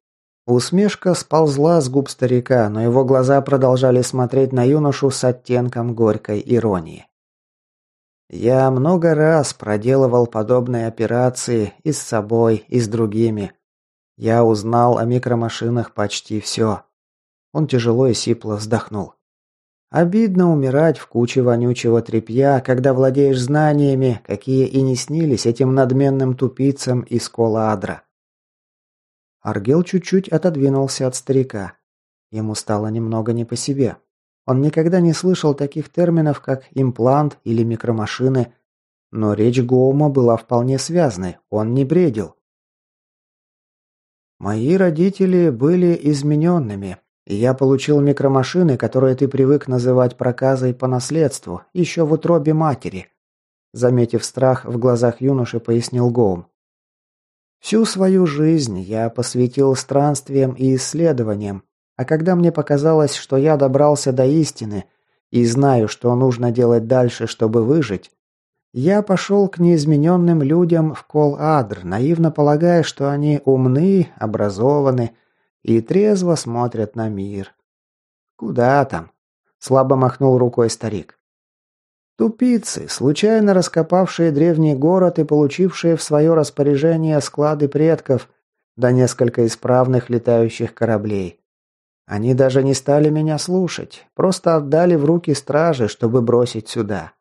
Усмешка сползла с губ старика, но его глаза продолжали смотреть на юношу с оттенком горькой иронии. Я много раз проделывал подобные операции и с собой, и с другими. Я узнал о микромашинах почти все. Он тяжело и сипло вздохнул. Обидно умирать в куче вонючего тряпья, когда владеешь знаниями, какие и не снились этим надменным тупицам из Кола-Адра. Аргел чуть-чуть отодвинулся от старика. Ему стало немного не по себе. Он никогда не слышал таких терминов, как имплант или микромашины, но речь Гоума была вполне связной, он не бредил. «Мои родители были измененными, и я получил микромашины, которые ты привык называть проказой по наследству, еще в утробе матери», заметив страх в глазах юноши, пояснил Гоум. «Всю свою жизнь я посвятил странствиям и исследованиям, а когда мне показалось, что я добрался до истины и знаю, что нужно делать дальше, чтобы выжить, я пошел к неизмененным людям в Кол-Адр, наивно полагая, что они умны, образованы и трезво смотрят на мир. «Куда там?» – слабо махнул рукой старик. Тупицы, случайно раскопавшие древний город и получившие в свое распоряжение склады предков, да несколько исправных летающих кораблей. Они даже не стали меня слушать, просто отдали в руки стражи, чтобы бросить сюда.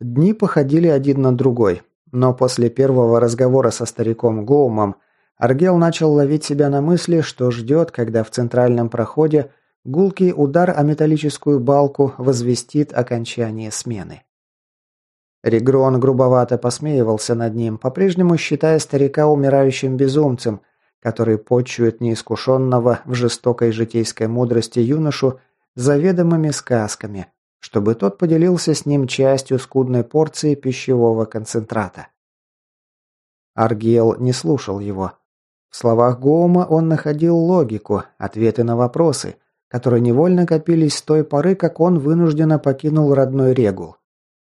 Дни походили один на другой, но после первого разговора со стариком Гоумом Аргел начал ловить себя на мысли, что ждет, когда в центральном проходе гулкий удар о металлическую балку возвестит окончание смены. Регрон грубовато посмеивался над ним, по-прежнему считая старика умирающим безумцем, который почует неискушенного в жестокой житейской мудрости юношу заведомыми сказками, чтобы тот поделился с ним частью скудной порции пищевого концентрата. Аргел не слушал его. В словах Гоума он находил логику, ответы на вопросы, которые невольно копились с той поры, как он вынужденно покинул родной Регул.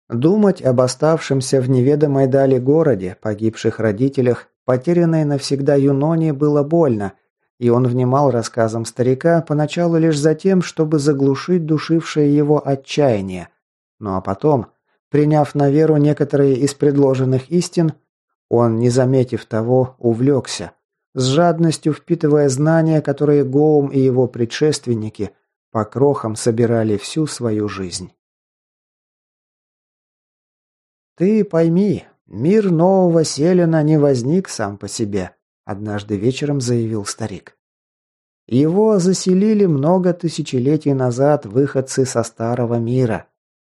Думать об оставшемся в неведомой дали городе, погибших родителях, Потерянной навсегда Юноне было больно, и он внимал рассказам старика поначалу лишь за тем, чтобы заглушить душившее его отчаяние. Ну а потом, приняв на веру некоторые из предложенных истин, он, не заметив того, увлекся, с жадностью впитывая знания, которые Гоум и его предшественники по крохам собирали всю свою жизнь. «Ты пойми, мир нового Селена не возник сам по себе», однажды вечером заявил старик. Его заселили много тысячелетий назад выходцы со старого мира.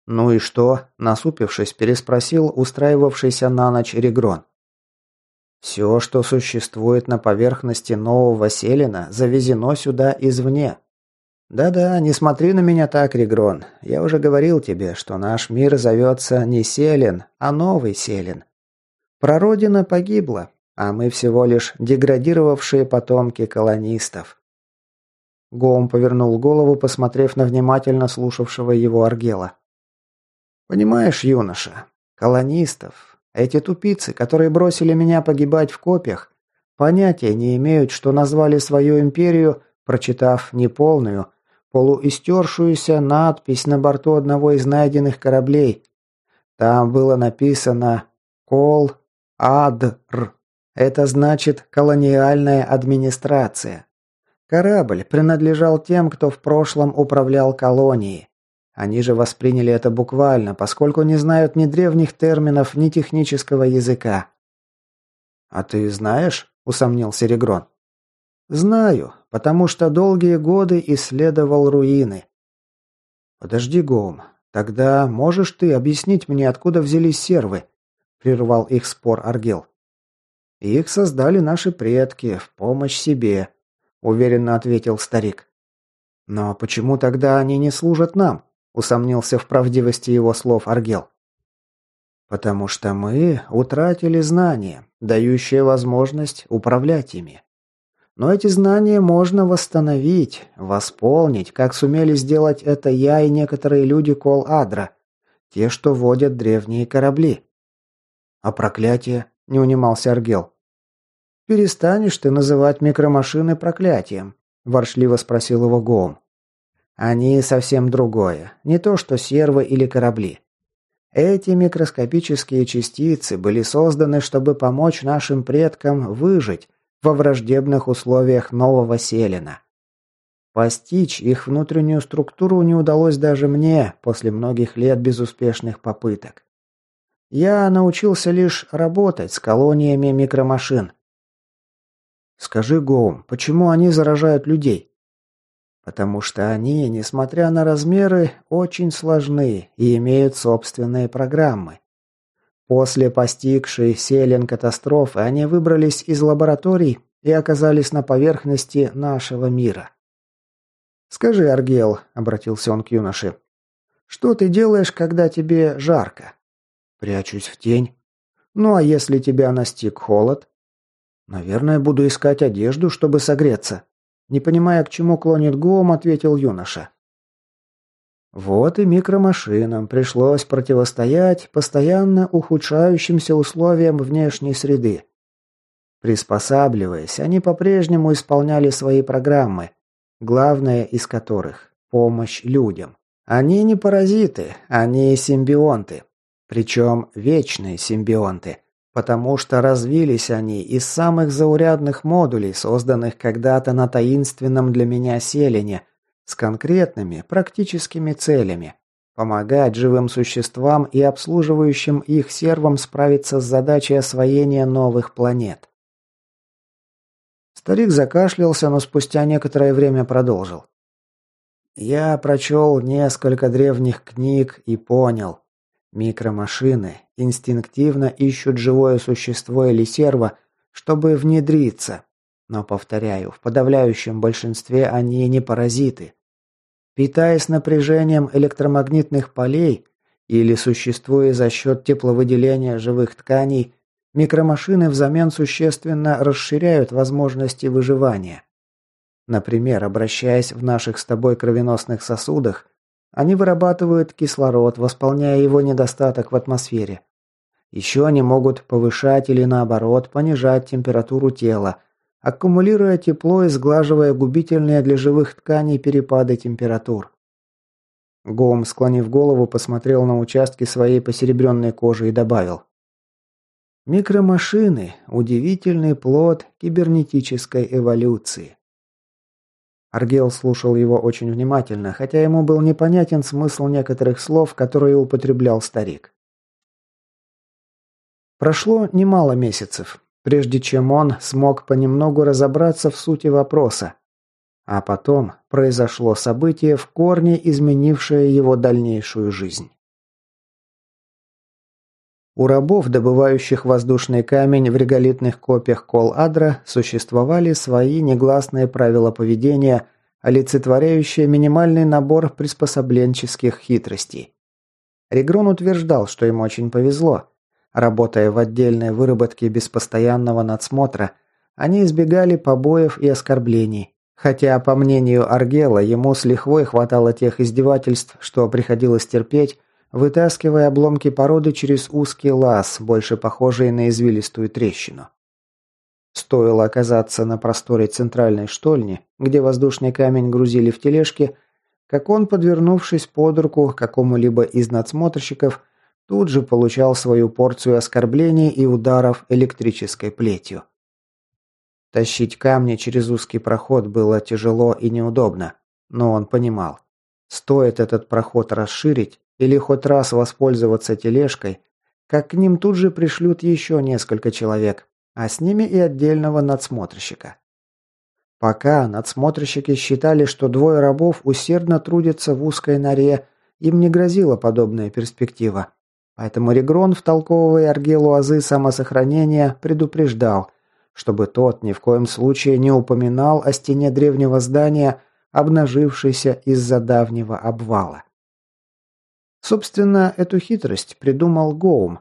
Ну и что? насупившись, переспросил устраивавшийся на ночь Регрон. Все, что существует на поверхности нового Селена, завезено сюда извне. Да-да, не смотри на меня так, Регрон. Я уже говорил тебе, что наш мир зовется не Селен, а Новый Селен. Прародина погибла, а мы всего лишь деградировавшие потомки колонистов. Гом повернул голову, посмотрев на внимательно слушавшего его Аргела. «Понимаешь, юноша, колонистов, эти тупицы, которые бросили меня погибать в копьях, понятия не имеют, что назвали свою империю, прочитав неполную, полуистершуюся надпись на борту одного из найденных кораблей. Там было написано «Кол Адр». Это значит «колониальная администрация». Корабль принадлежал тем, кто в прошлом управлял колонией. Они же восприняли это буквально, поскольку не знают ни древних терминов, ни технического языка. «А ты знаешь?» – усомнился Регрон. «Знаю, потому что долгие годы исследовал руины». «Подожди, Гоум, тогда можешь ты объяснить мне, откуда взялись сервы?» – прервал их спор Аргел. «Их создали наши предки в помощь себе», – уверенно ответил старик. «Но почему тогда они не служат нам?» – усомнился в правдивости его слов Аргел. «Потому что мы утратили знания, дающие возможность управлять ими. Но эти знания можно восстановить, восполнить, как сумели сделать это я и некоторые люди Кол-Адра, те, что водят древние корабли. А проклятие? Не унимался Аргел. Перестанешь ты называть микромашины проклятием? Воршливо спросил его Гоум. Они совсем другое, не то что сервы или корабли. Эти микроскопические частицы были созданы, чтобы помочь нашим предкам выжить во враждебных условиях нового Селена. Постичь их внутреннюю структуру не удалось даже мне после многих лет безуспешных попыток. Я научился лишь работать с колониями микромашин. Скажи, Гоум, почему они заражают людей? Потому что они, несмотря на размеры, очень сложны и имеют собственные программы. После постигшей Селен катастрофы они выбрались из лабораторий и оказались на поверхности нашего мира. «Скажи, Аргел», — обратился он к юноше, — «что ты делаешь, когда тебе жарко?» «Прячусь в тень». «Ну а если тебя настиг холод?» «Наверное, буду искать одежду, чтобы согреться». Не понимая, к чему клонит Гуом, ответил юноша. Вот и микромашинам пришлось противостоять постоянно ухудшающимся условиям внешней среды. Приспосабливаясь, они по-прежнему исполняли свои программы, главная из которых – помощь людям. Они не паразиты, они симбионты. Причем вечные симбионты, потому что развились они из самых заурядных модулей, созданных когда-то на таинственном для меня селене – с конкретными, практическими целями. Помогать живым существам и обслуживающим их сервам справиться с задачей освоения новых планет. Старик закашлялся, но спустя некоторое время продолжил. Я прочел несколько древних книг и понял. Микромашины инстинктивно ищут живое существо или серво, чтобы внедриться, но, повторяю, в подавляющем большинстве они не паразиты. Питаясь напряжением электромагнитных полей или существуя за счет тепловыделения живых тканей, микромашины взамен существенно расширяют возможности выживания. Например, обращаясь в наших с тобой кровеносных сосудах, они вырабатывают кислород, восполняя его недостаток в атмосфере. Еще они могут повышать или наоборот понижать температуру тела, аккумулируя тепло и сглаживая губительные для живых тканей перепады температур. Гоум, склонив голову, посмотрел на участки своей посеребренной кожи и добавил. Микромашины – удивительный плод кибернетической эволюции. Аргел слушал его очень внимательно, хотя ему был непонятен смысл некоторых слов, которые употреблял старик. Прошло немало месяцев, прежде чем он смог понемногу разобраться в сути вопроса. А потом произошло событие, в корне изменившее его дальнейшую жизнь. У рабов, добывающих воздушный камень в реголитных копиях Кол-Адра, существовали свои негласные правила поведения, олицетворяющие минимальный набор приспособленческих хитростей. Регрон утверждал, что ему очень повезло. Работая в отдельной выработке без постоянного надсмотра, они избегали побоев и оскорблений, хотя, по мнению Аргела, ему с лихвой хватало тех издевательств, что приходилось терпеть, вытаскивая обломки породы через узкий лаз, больше похожий на извилистую трещину. Стоило оказаться на просторе центральной штольни, где воздушный камень грузили в тележке, как он, подвернувшись под руку какому-либо из надсмотрщиков, тут же получал свою порцию оскорблений и ударов электрической плетью. Тащить камни через узкий проход было тяжело и неудобно, но он понимал. Стоит этот проход расширить, или хоть раз воспользоваться тележкой, как к ним тут же пришлют еще несколько человек, а с ними и отдельного надсмотрщика. Пока надсмотрщики считали, что двое рабов усердно трудятся в узкой норе, им не грозила подобная перспектива. Поэтому Регрон, втолковывая Аргелу азы самосохранения, предупреждал, чтобы тот ни в коем случае не упоминал о стене древнего здания, обнажившейся из-за давнего обвала. Собственно, эту хитрость придумал Гоум,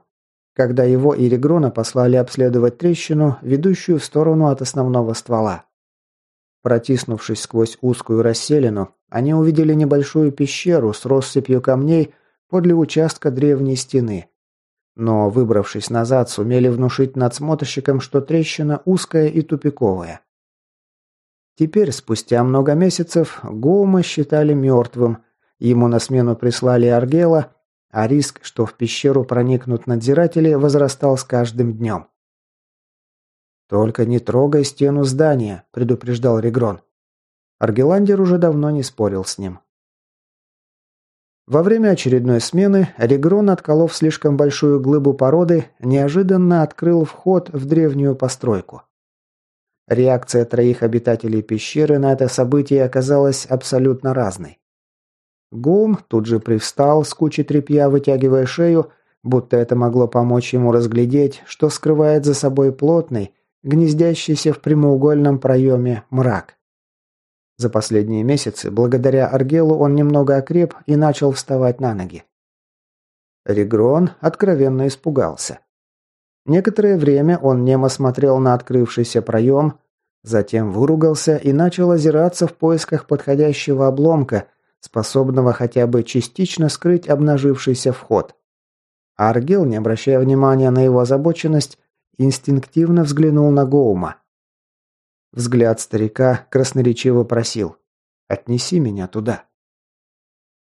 когда его и Регрона послали обследовать трещину, ведущую в сторону от основного ствола. Протиснувшись сквозь узкую расселину, они увидели небольшую пещеру с россыпью камней подле участка древней стены. Но, выбравшись назад, сумели внушить надсмотрщикам, что трещина узкая и тупиковая. Теперь, спустя много месяцев, Гоума считали мертвым, Ему на смену прислали Аргела, а риск, что в пещеру проникнут надзиратели, возрастал с каждым днем. «Только не трогай стену здания», – предупреждал Регрон. Аргеландер уже давно не спорил с ним. Во время очередной смены Регрон, отколов слишком большую глыбу породы, неожиданно открыл вход в древнюю постройку. Реакция троих обитателей пещеры на это событие оказалась абсолютно разной. Гум тут же привстал с кучи тряпья, вытягивая шею, будто это могло помочь ему разглядеть, что скрывает за собой плотный, гнездящийся в прямоугольном проеме мрак. За последние месяцы, благодаря Аргелу, он немного окреп и начал вставать на ноги. Регрон откровенно испугался. Некоторое время он немо смотрел на открывшийся проем, затем выругался и начал озираться в поисках подходящего обломка, способного хотя бы частично скрыть обнажившийся вход. Аргел, не обращая внимания на его озабоченность, инстинктивно взглянул на Гоума. Взгляд старика красноречиво просил «Отнеси меня туда».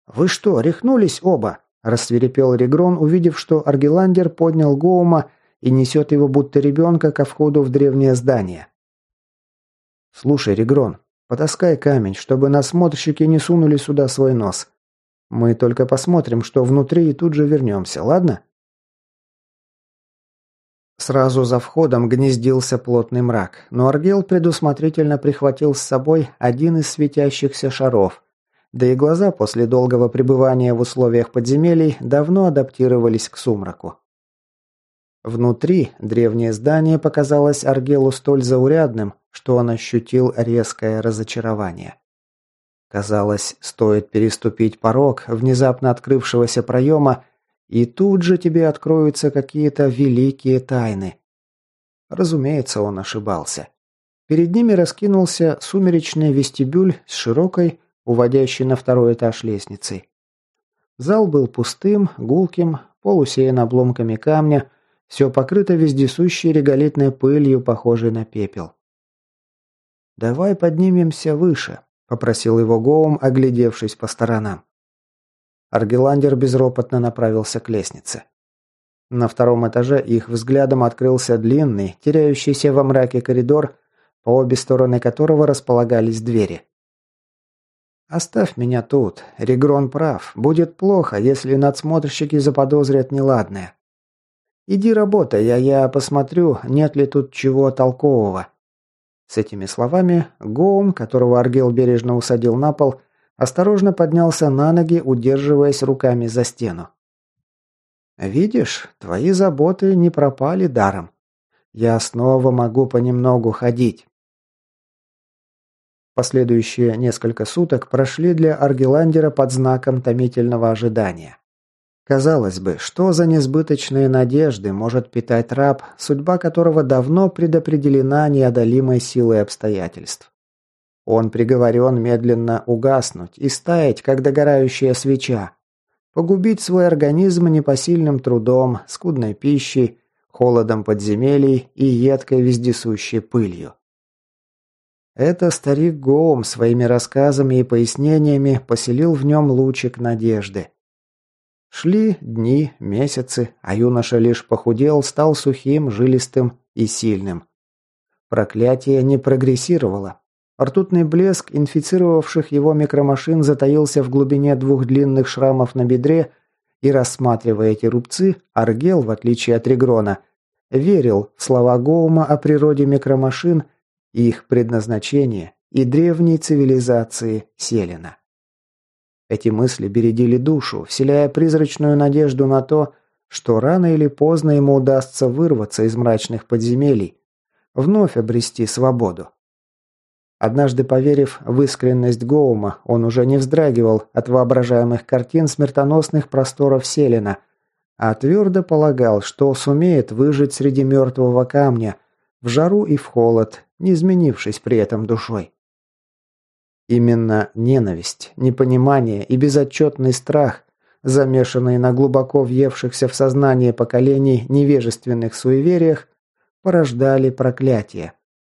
«Вы что, рехнулись оба?» – рассверепел Регрон, увидев, что Аргеландер поднял Гоума и несет его будто ребенка ко входу в древнее здание. «Слушай, Регрон, Потаскай камень, чтобы насмотрщики не сунули сюда свой нос. Мы только посмотрим, что внутри, и тут же вернемся, ладно?» Сразу за входом гнездился плотный мрак, но Аргел предусмотрительно прихватил с собой один из светящихся шаров. Да и глаза после долгого пребывания в условиях подземелий давно адаптировались к сумраку. Внутри древнее здание показалось Аргелу столь заурядным, что он ощутил резкое разочарование. Казалось, стоит переступить порог внезапно открывшегося проема, и тут же тебе откроются какие-то великие тайны. Разумеется, он ошибался. Перед ними раскинулся сумеречный вестибюль с широкой, уводящей на второй этаж лестницей. Зал был пустым, гулким, полусеян обломками камня, Все покрыто вездесущей реголитной пылью, похожей на пепел. «Давай поднимемся выше», – попросил его Гоум, оглядевшись по сторонам. Аргеландер безропотно направился к лестнице. На втором этаже их взглядом открылся длинный, теряющийся во мраке коридор, по обе стороны которого располагались двери. «Оставь меня тут. Регрон прав. Будет плохо, если надсмотрщики заподозрят неладное. Иди работай, а я посмотрю, нет ли тут чего толкового». С этими словами Гоум, которого Аргел бережно усадил на пол, осторожно поднялся на ноги, удерживаясь руками за стену. «Видишь, твои заботы не пропали даром. Я снова могу понемногу ходить». Последующие несколько суток прошли для Аргеландера под знаком томительного ожидания. Казалось бы, что за несбыточные надежды может питать раб, судьба которого давно предопределена неодолимой силой обстоятельств? Он приговорен медленно угаснуть и стаять, как догорающая свеча, погубить свой организм непосильным трудом, скудной пищей, холодом подземелий и едкой вездесущей пылью. Это старик Гоум своими рассказами и пояснениями поселил в нем лучик надежды. Шли дни, месяцы, а юноша лишь похудел, стал сухим, жилистым и сильным. Проклятие не прогрессировало. Ртутный блеск инфицировавших его микромашин затаился в глубине двух длинных шрамов на бедре, и, рассматривая эти рубцы, Аргел, в отличие от Регрона, верил в слова Гоума о природе микромашин, их предназначении и древней цивилизации Селена. Эти мысли бередили душу, вселяя призрачную надежду на то, что рано или поздно ему удастся вырваться из мрачных подземелий, вновь обрести свободу. Однажды поверив в искренность Гоума, он уже не вздрагивал от воображаемых картин смертоносных просторов Селена, а твердо полагал, что сумеет выжить среди мертвого камня, в жару и в холод, не изменившись при этом душой. Именно ненависть, непонимание и безотчетный страх, замешанные на глубоко въевшихся в сознание поколений невежественных суевериях, порождали проклятие,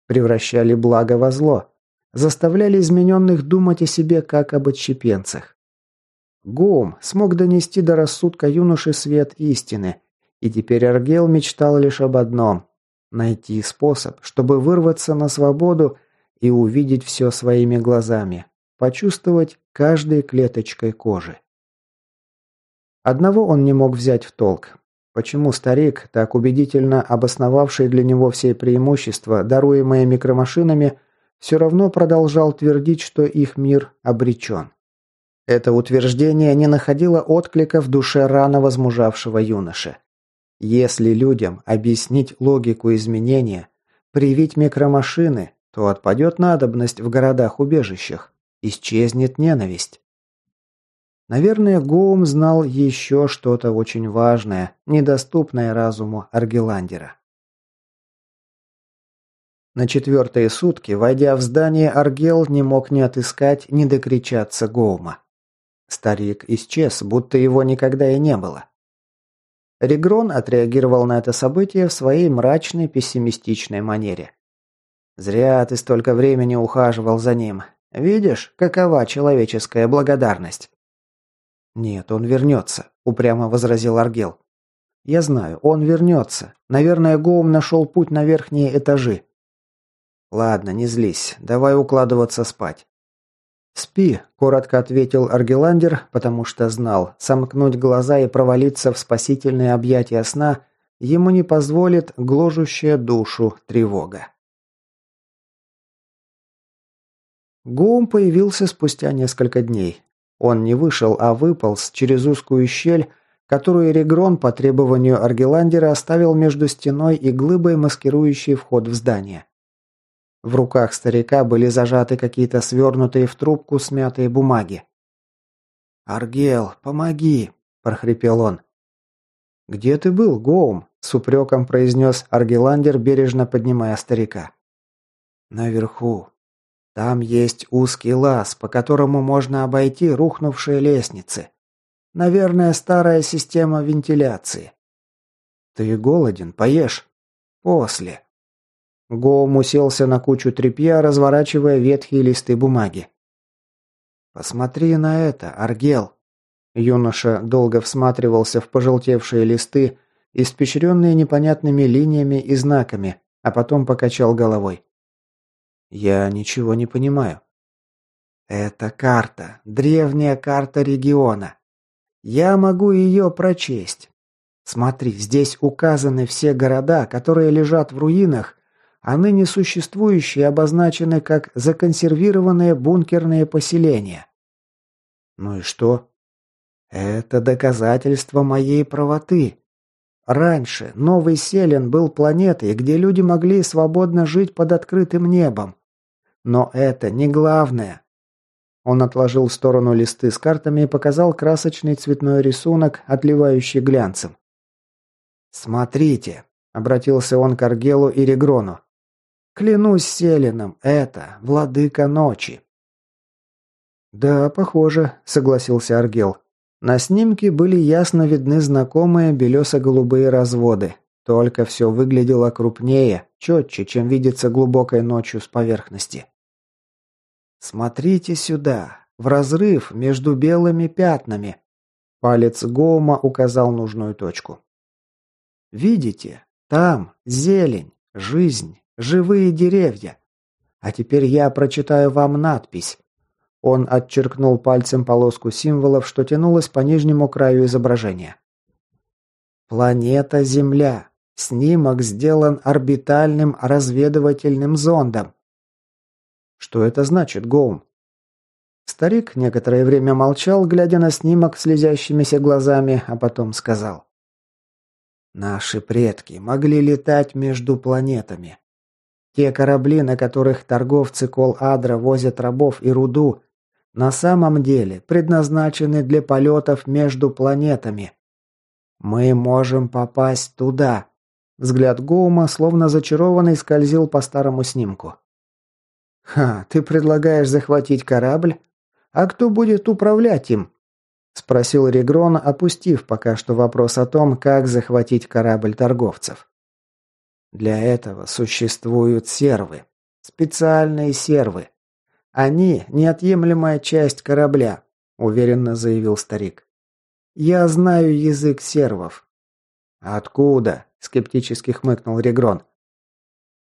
превращали благо во зло, заставляли измененных думать о себе как об отщепенцах. Гум смог донести до рассудка юноши свет истины, и теперь Аргел мечтал лишь об одном – найти способ, чтобы вырваться на свободу и увидеть все своими глазами, почувствовать каждой клеточкой кожи. Одного он не мог взять в толк. Почему старик, так убедительно обосновавший для него все преимущества, даруемые микромашинами, все равно продолжал твердить, что их мир обречен? Это утверждение не находило отклика в душе рано возмужавшего юноши. Если людям объяснить логику изменения, привить микромашины, то отпадет надобность в городах-убежищах, исчезнет ненависть. Наверное, Гоум знал еще что-то очень важное, недоступное разуму Аргеландера. На четвертые сутки, войдя в здание, Аргел не мог ни отыскать, ни докричаться Гоума. Старик исчез, будто его никогда и не было. Регрон отреагировал на это событие в своей мрачной пессимистичной манере. Зря ты столько времени ухаживал за ним. Видишь, какова человеческая благодарность?» «Нет, он вернется», – упрямо возразил Аргел. «Я знаю, он вернется. Наверное, Гоум нашел путь на верхние этажи». «Ладно, не злись. Давай укладываться спать». «Спи», – коротко ответил Аргеландер, потому что знал, сомкнуть глаза и провалиться в спасительные объятия сна ему не позволит гложущая душу тревога. Гоум появился спустя несколько дней. Он не вышел, а выполз через узкую щель, которую Регрон по требованию Аргеландера оставил между стеной и глыбой, маскирующей вход в здание. В руках старика были зажаты какие-то свернутые в трубку смятые бумаги. «Аргел, помоги!» – прохрипел он. «Где ты был, Гоум?» – с упреком произнес Аргеландер, бережно поднимая старика. «Наверху. Там есть узкий лаз, по которому можно обойти рухнувшие лестницы. Наверное, старая система вентиляции. «Ты голоден? Поешь?» «После». Гоум уселся на кучу тряпья, разворачивая ветхие листы бумаги. «Посмотри на это, Аргел!» Юноша долго всматривался в пожелтевшие листы, испещренные непонятными линиями и знаками, а потом покачал головой. «Я ничего не понимаю». «Это карта, древняя карта региона. Я могу ее прочесть. Смотри, здесь указаны все города, которые лежат в руинах а ныне существующие обозначены как законсервированные бункерные поселения. Ну и что? Это доказательство моей правоты. Раньше Новый Селен был планетой, где люди могли свободно жить под открытым небом. Но это не главное. Он отложил в сторону листы с картами и показал красочный цветной рисунок, отливающий глянцем. «Смотрите», — обратился он к Аргелу и Регрону. Клянусь Селином, это владыка ночи. Да, похоже, согласился Аргел. На снимке были ясно видны знакомые белесо-голубые разводы. Только все выглядело крупнее, четче, чем видится глубокой ночью с поверхности. «Смотрите сюда, в разрыв между белыми пятнами». Палец Гоума указал нужную точку. «Видите? Там зелень, жизнь, Живые деревья. А теперь я прочитаю вам надпись. Он отчеркнул пальцем полоску символов, что тянулась по нижнему краю изображения. Планета Земля. Снимок сделан орбитальным разведывательным зондом. Что это значит, Гоум? Старик некоторое время молчал, глядя на снимок слезящимися глазами, а потом сказал. Наши предки могли летать между планетами. Те корабли, на которых торговцы Кол-Адра возят рабов и руду, на самом деле предназначены для полетов между планетами. Мы можем попасть туда. Взгляд Гоума, словно зачарованный, скользил по старому снимку. «Ха, ты предлагаешь захватить корабль? А кто будет управлять им?» Спросил Регрон, опустив пока что вопрос о том, как захватить корабль торговцев. Для этого существуют сервы. Специальные сервы. Они – неотъемлемая часть корабля, уверенно заявил старик. Я знаю язык сервов. Откуда? скептически хмыкнул Регрон.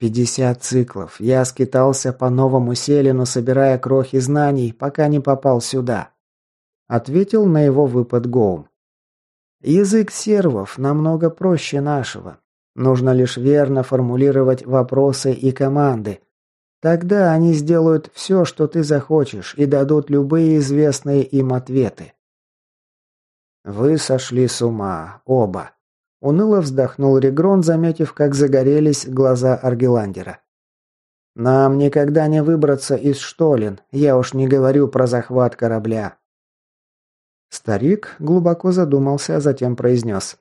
Пятьдесят циклов. Я скитался по новому селену, собирая крохи знаний, пока не попал сюда. Ответил на его выпад Гоум. Язык сервов намного проще нашего. Нужно лишь верно формулировать вопросы и команды. Тогда они сделают все, что ты захочешь, и дадут любые известные им ответы. Вы сошли с ума, оба. Уныло вздохнул Регрон, заметив, как загорелись глаза Аргеландера. Нам никогда не выбраться из Штолин, я уж не говорю про захват корабля. Старик глубоко задумался, а затем произнес.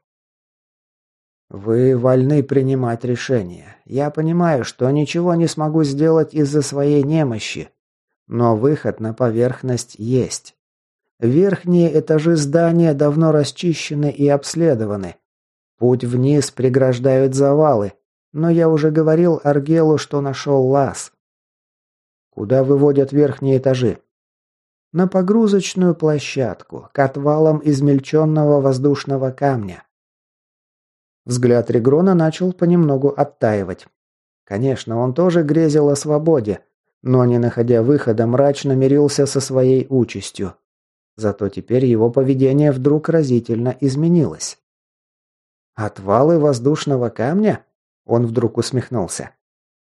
«Вы вольны принимать решения. Я понимаю, что ничего не смогу сделать из-за своей немощи. Но выход на поверхность есть. Верхние этажи здания давно расчищены и обследованы. Путь вниз преграждают завалы, но я уже говорил Аргелу, что нашел лаз. Куда выводят верхние этажи? На погрузочную площадку, к отвалам измельченного воздушного камня. Взгляд Регрона начал понемногу оттаивать. Конечно, он тоже грезил о свободе, но, не находя выхода, мрачно мирился со своей участью. Зато теперь его поведение вдруг разительно изменилось. «Отвалы воздушного камня?» Он вдруг усмехнулся.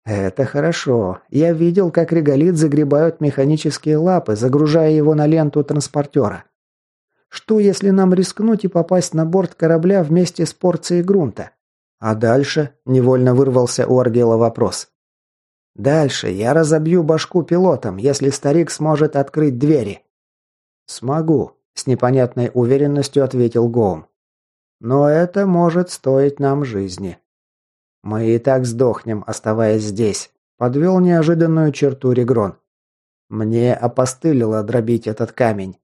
«Это хорошо. Я видел, как реголит загребают механические лапы, загружая его на ленту транспортера. Что, если нам рискнуть и попасть на борт корабля вместе с порцией грунта? А дальше невольно вырвался у Аргела вопрос. Дальше я разобью башку пилотам, если старик сможет открыть двери. Смогу, с непонятной уверенностью ответил Гоум. Но это может стоить нам жизни. Мы и так сдохнем, оставаясь здесь, подвел неожиданную черту Регрон. Мне опостылило дробить этот камень.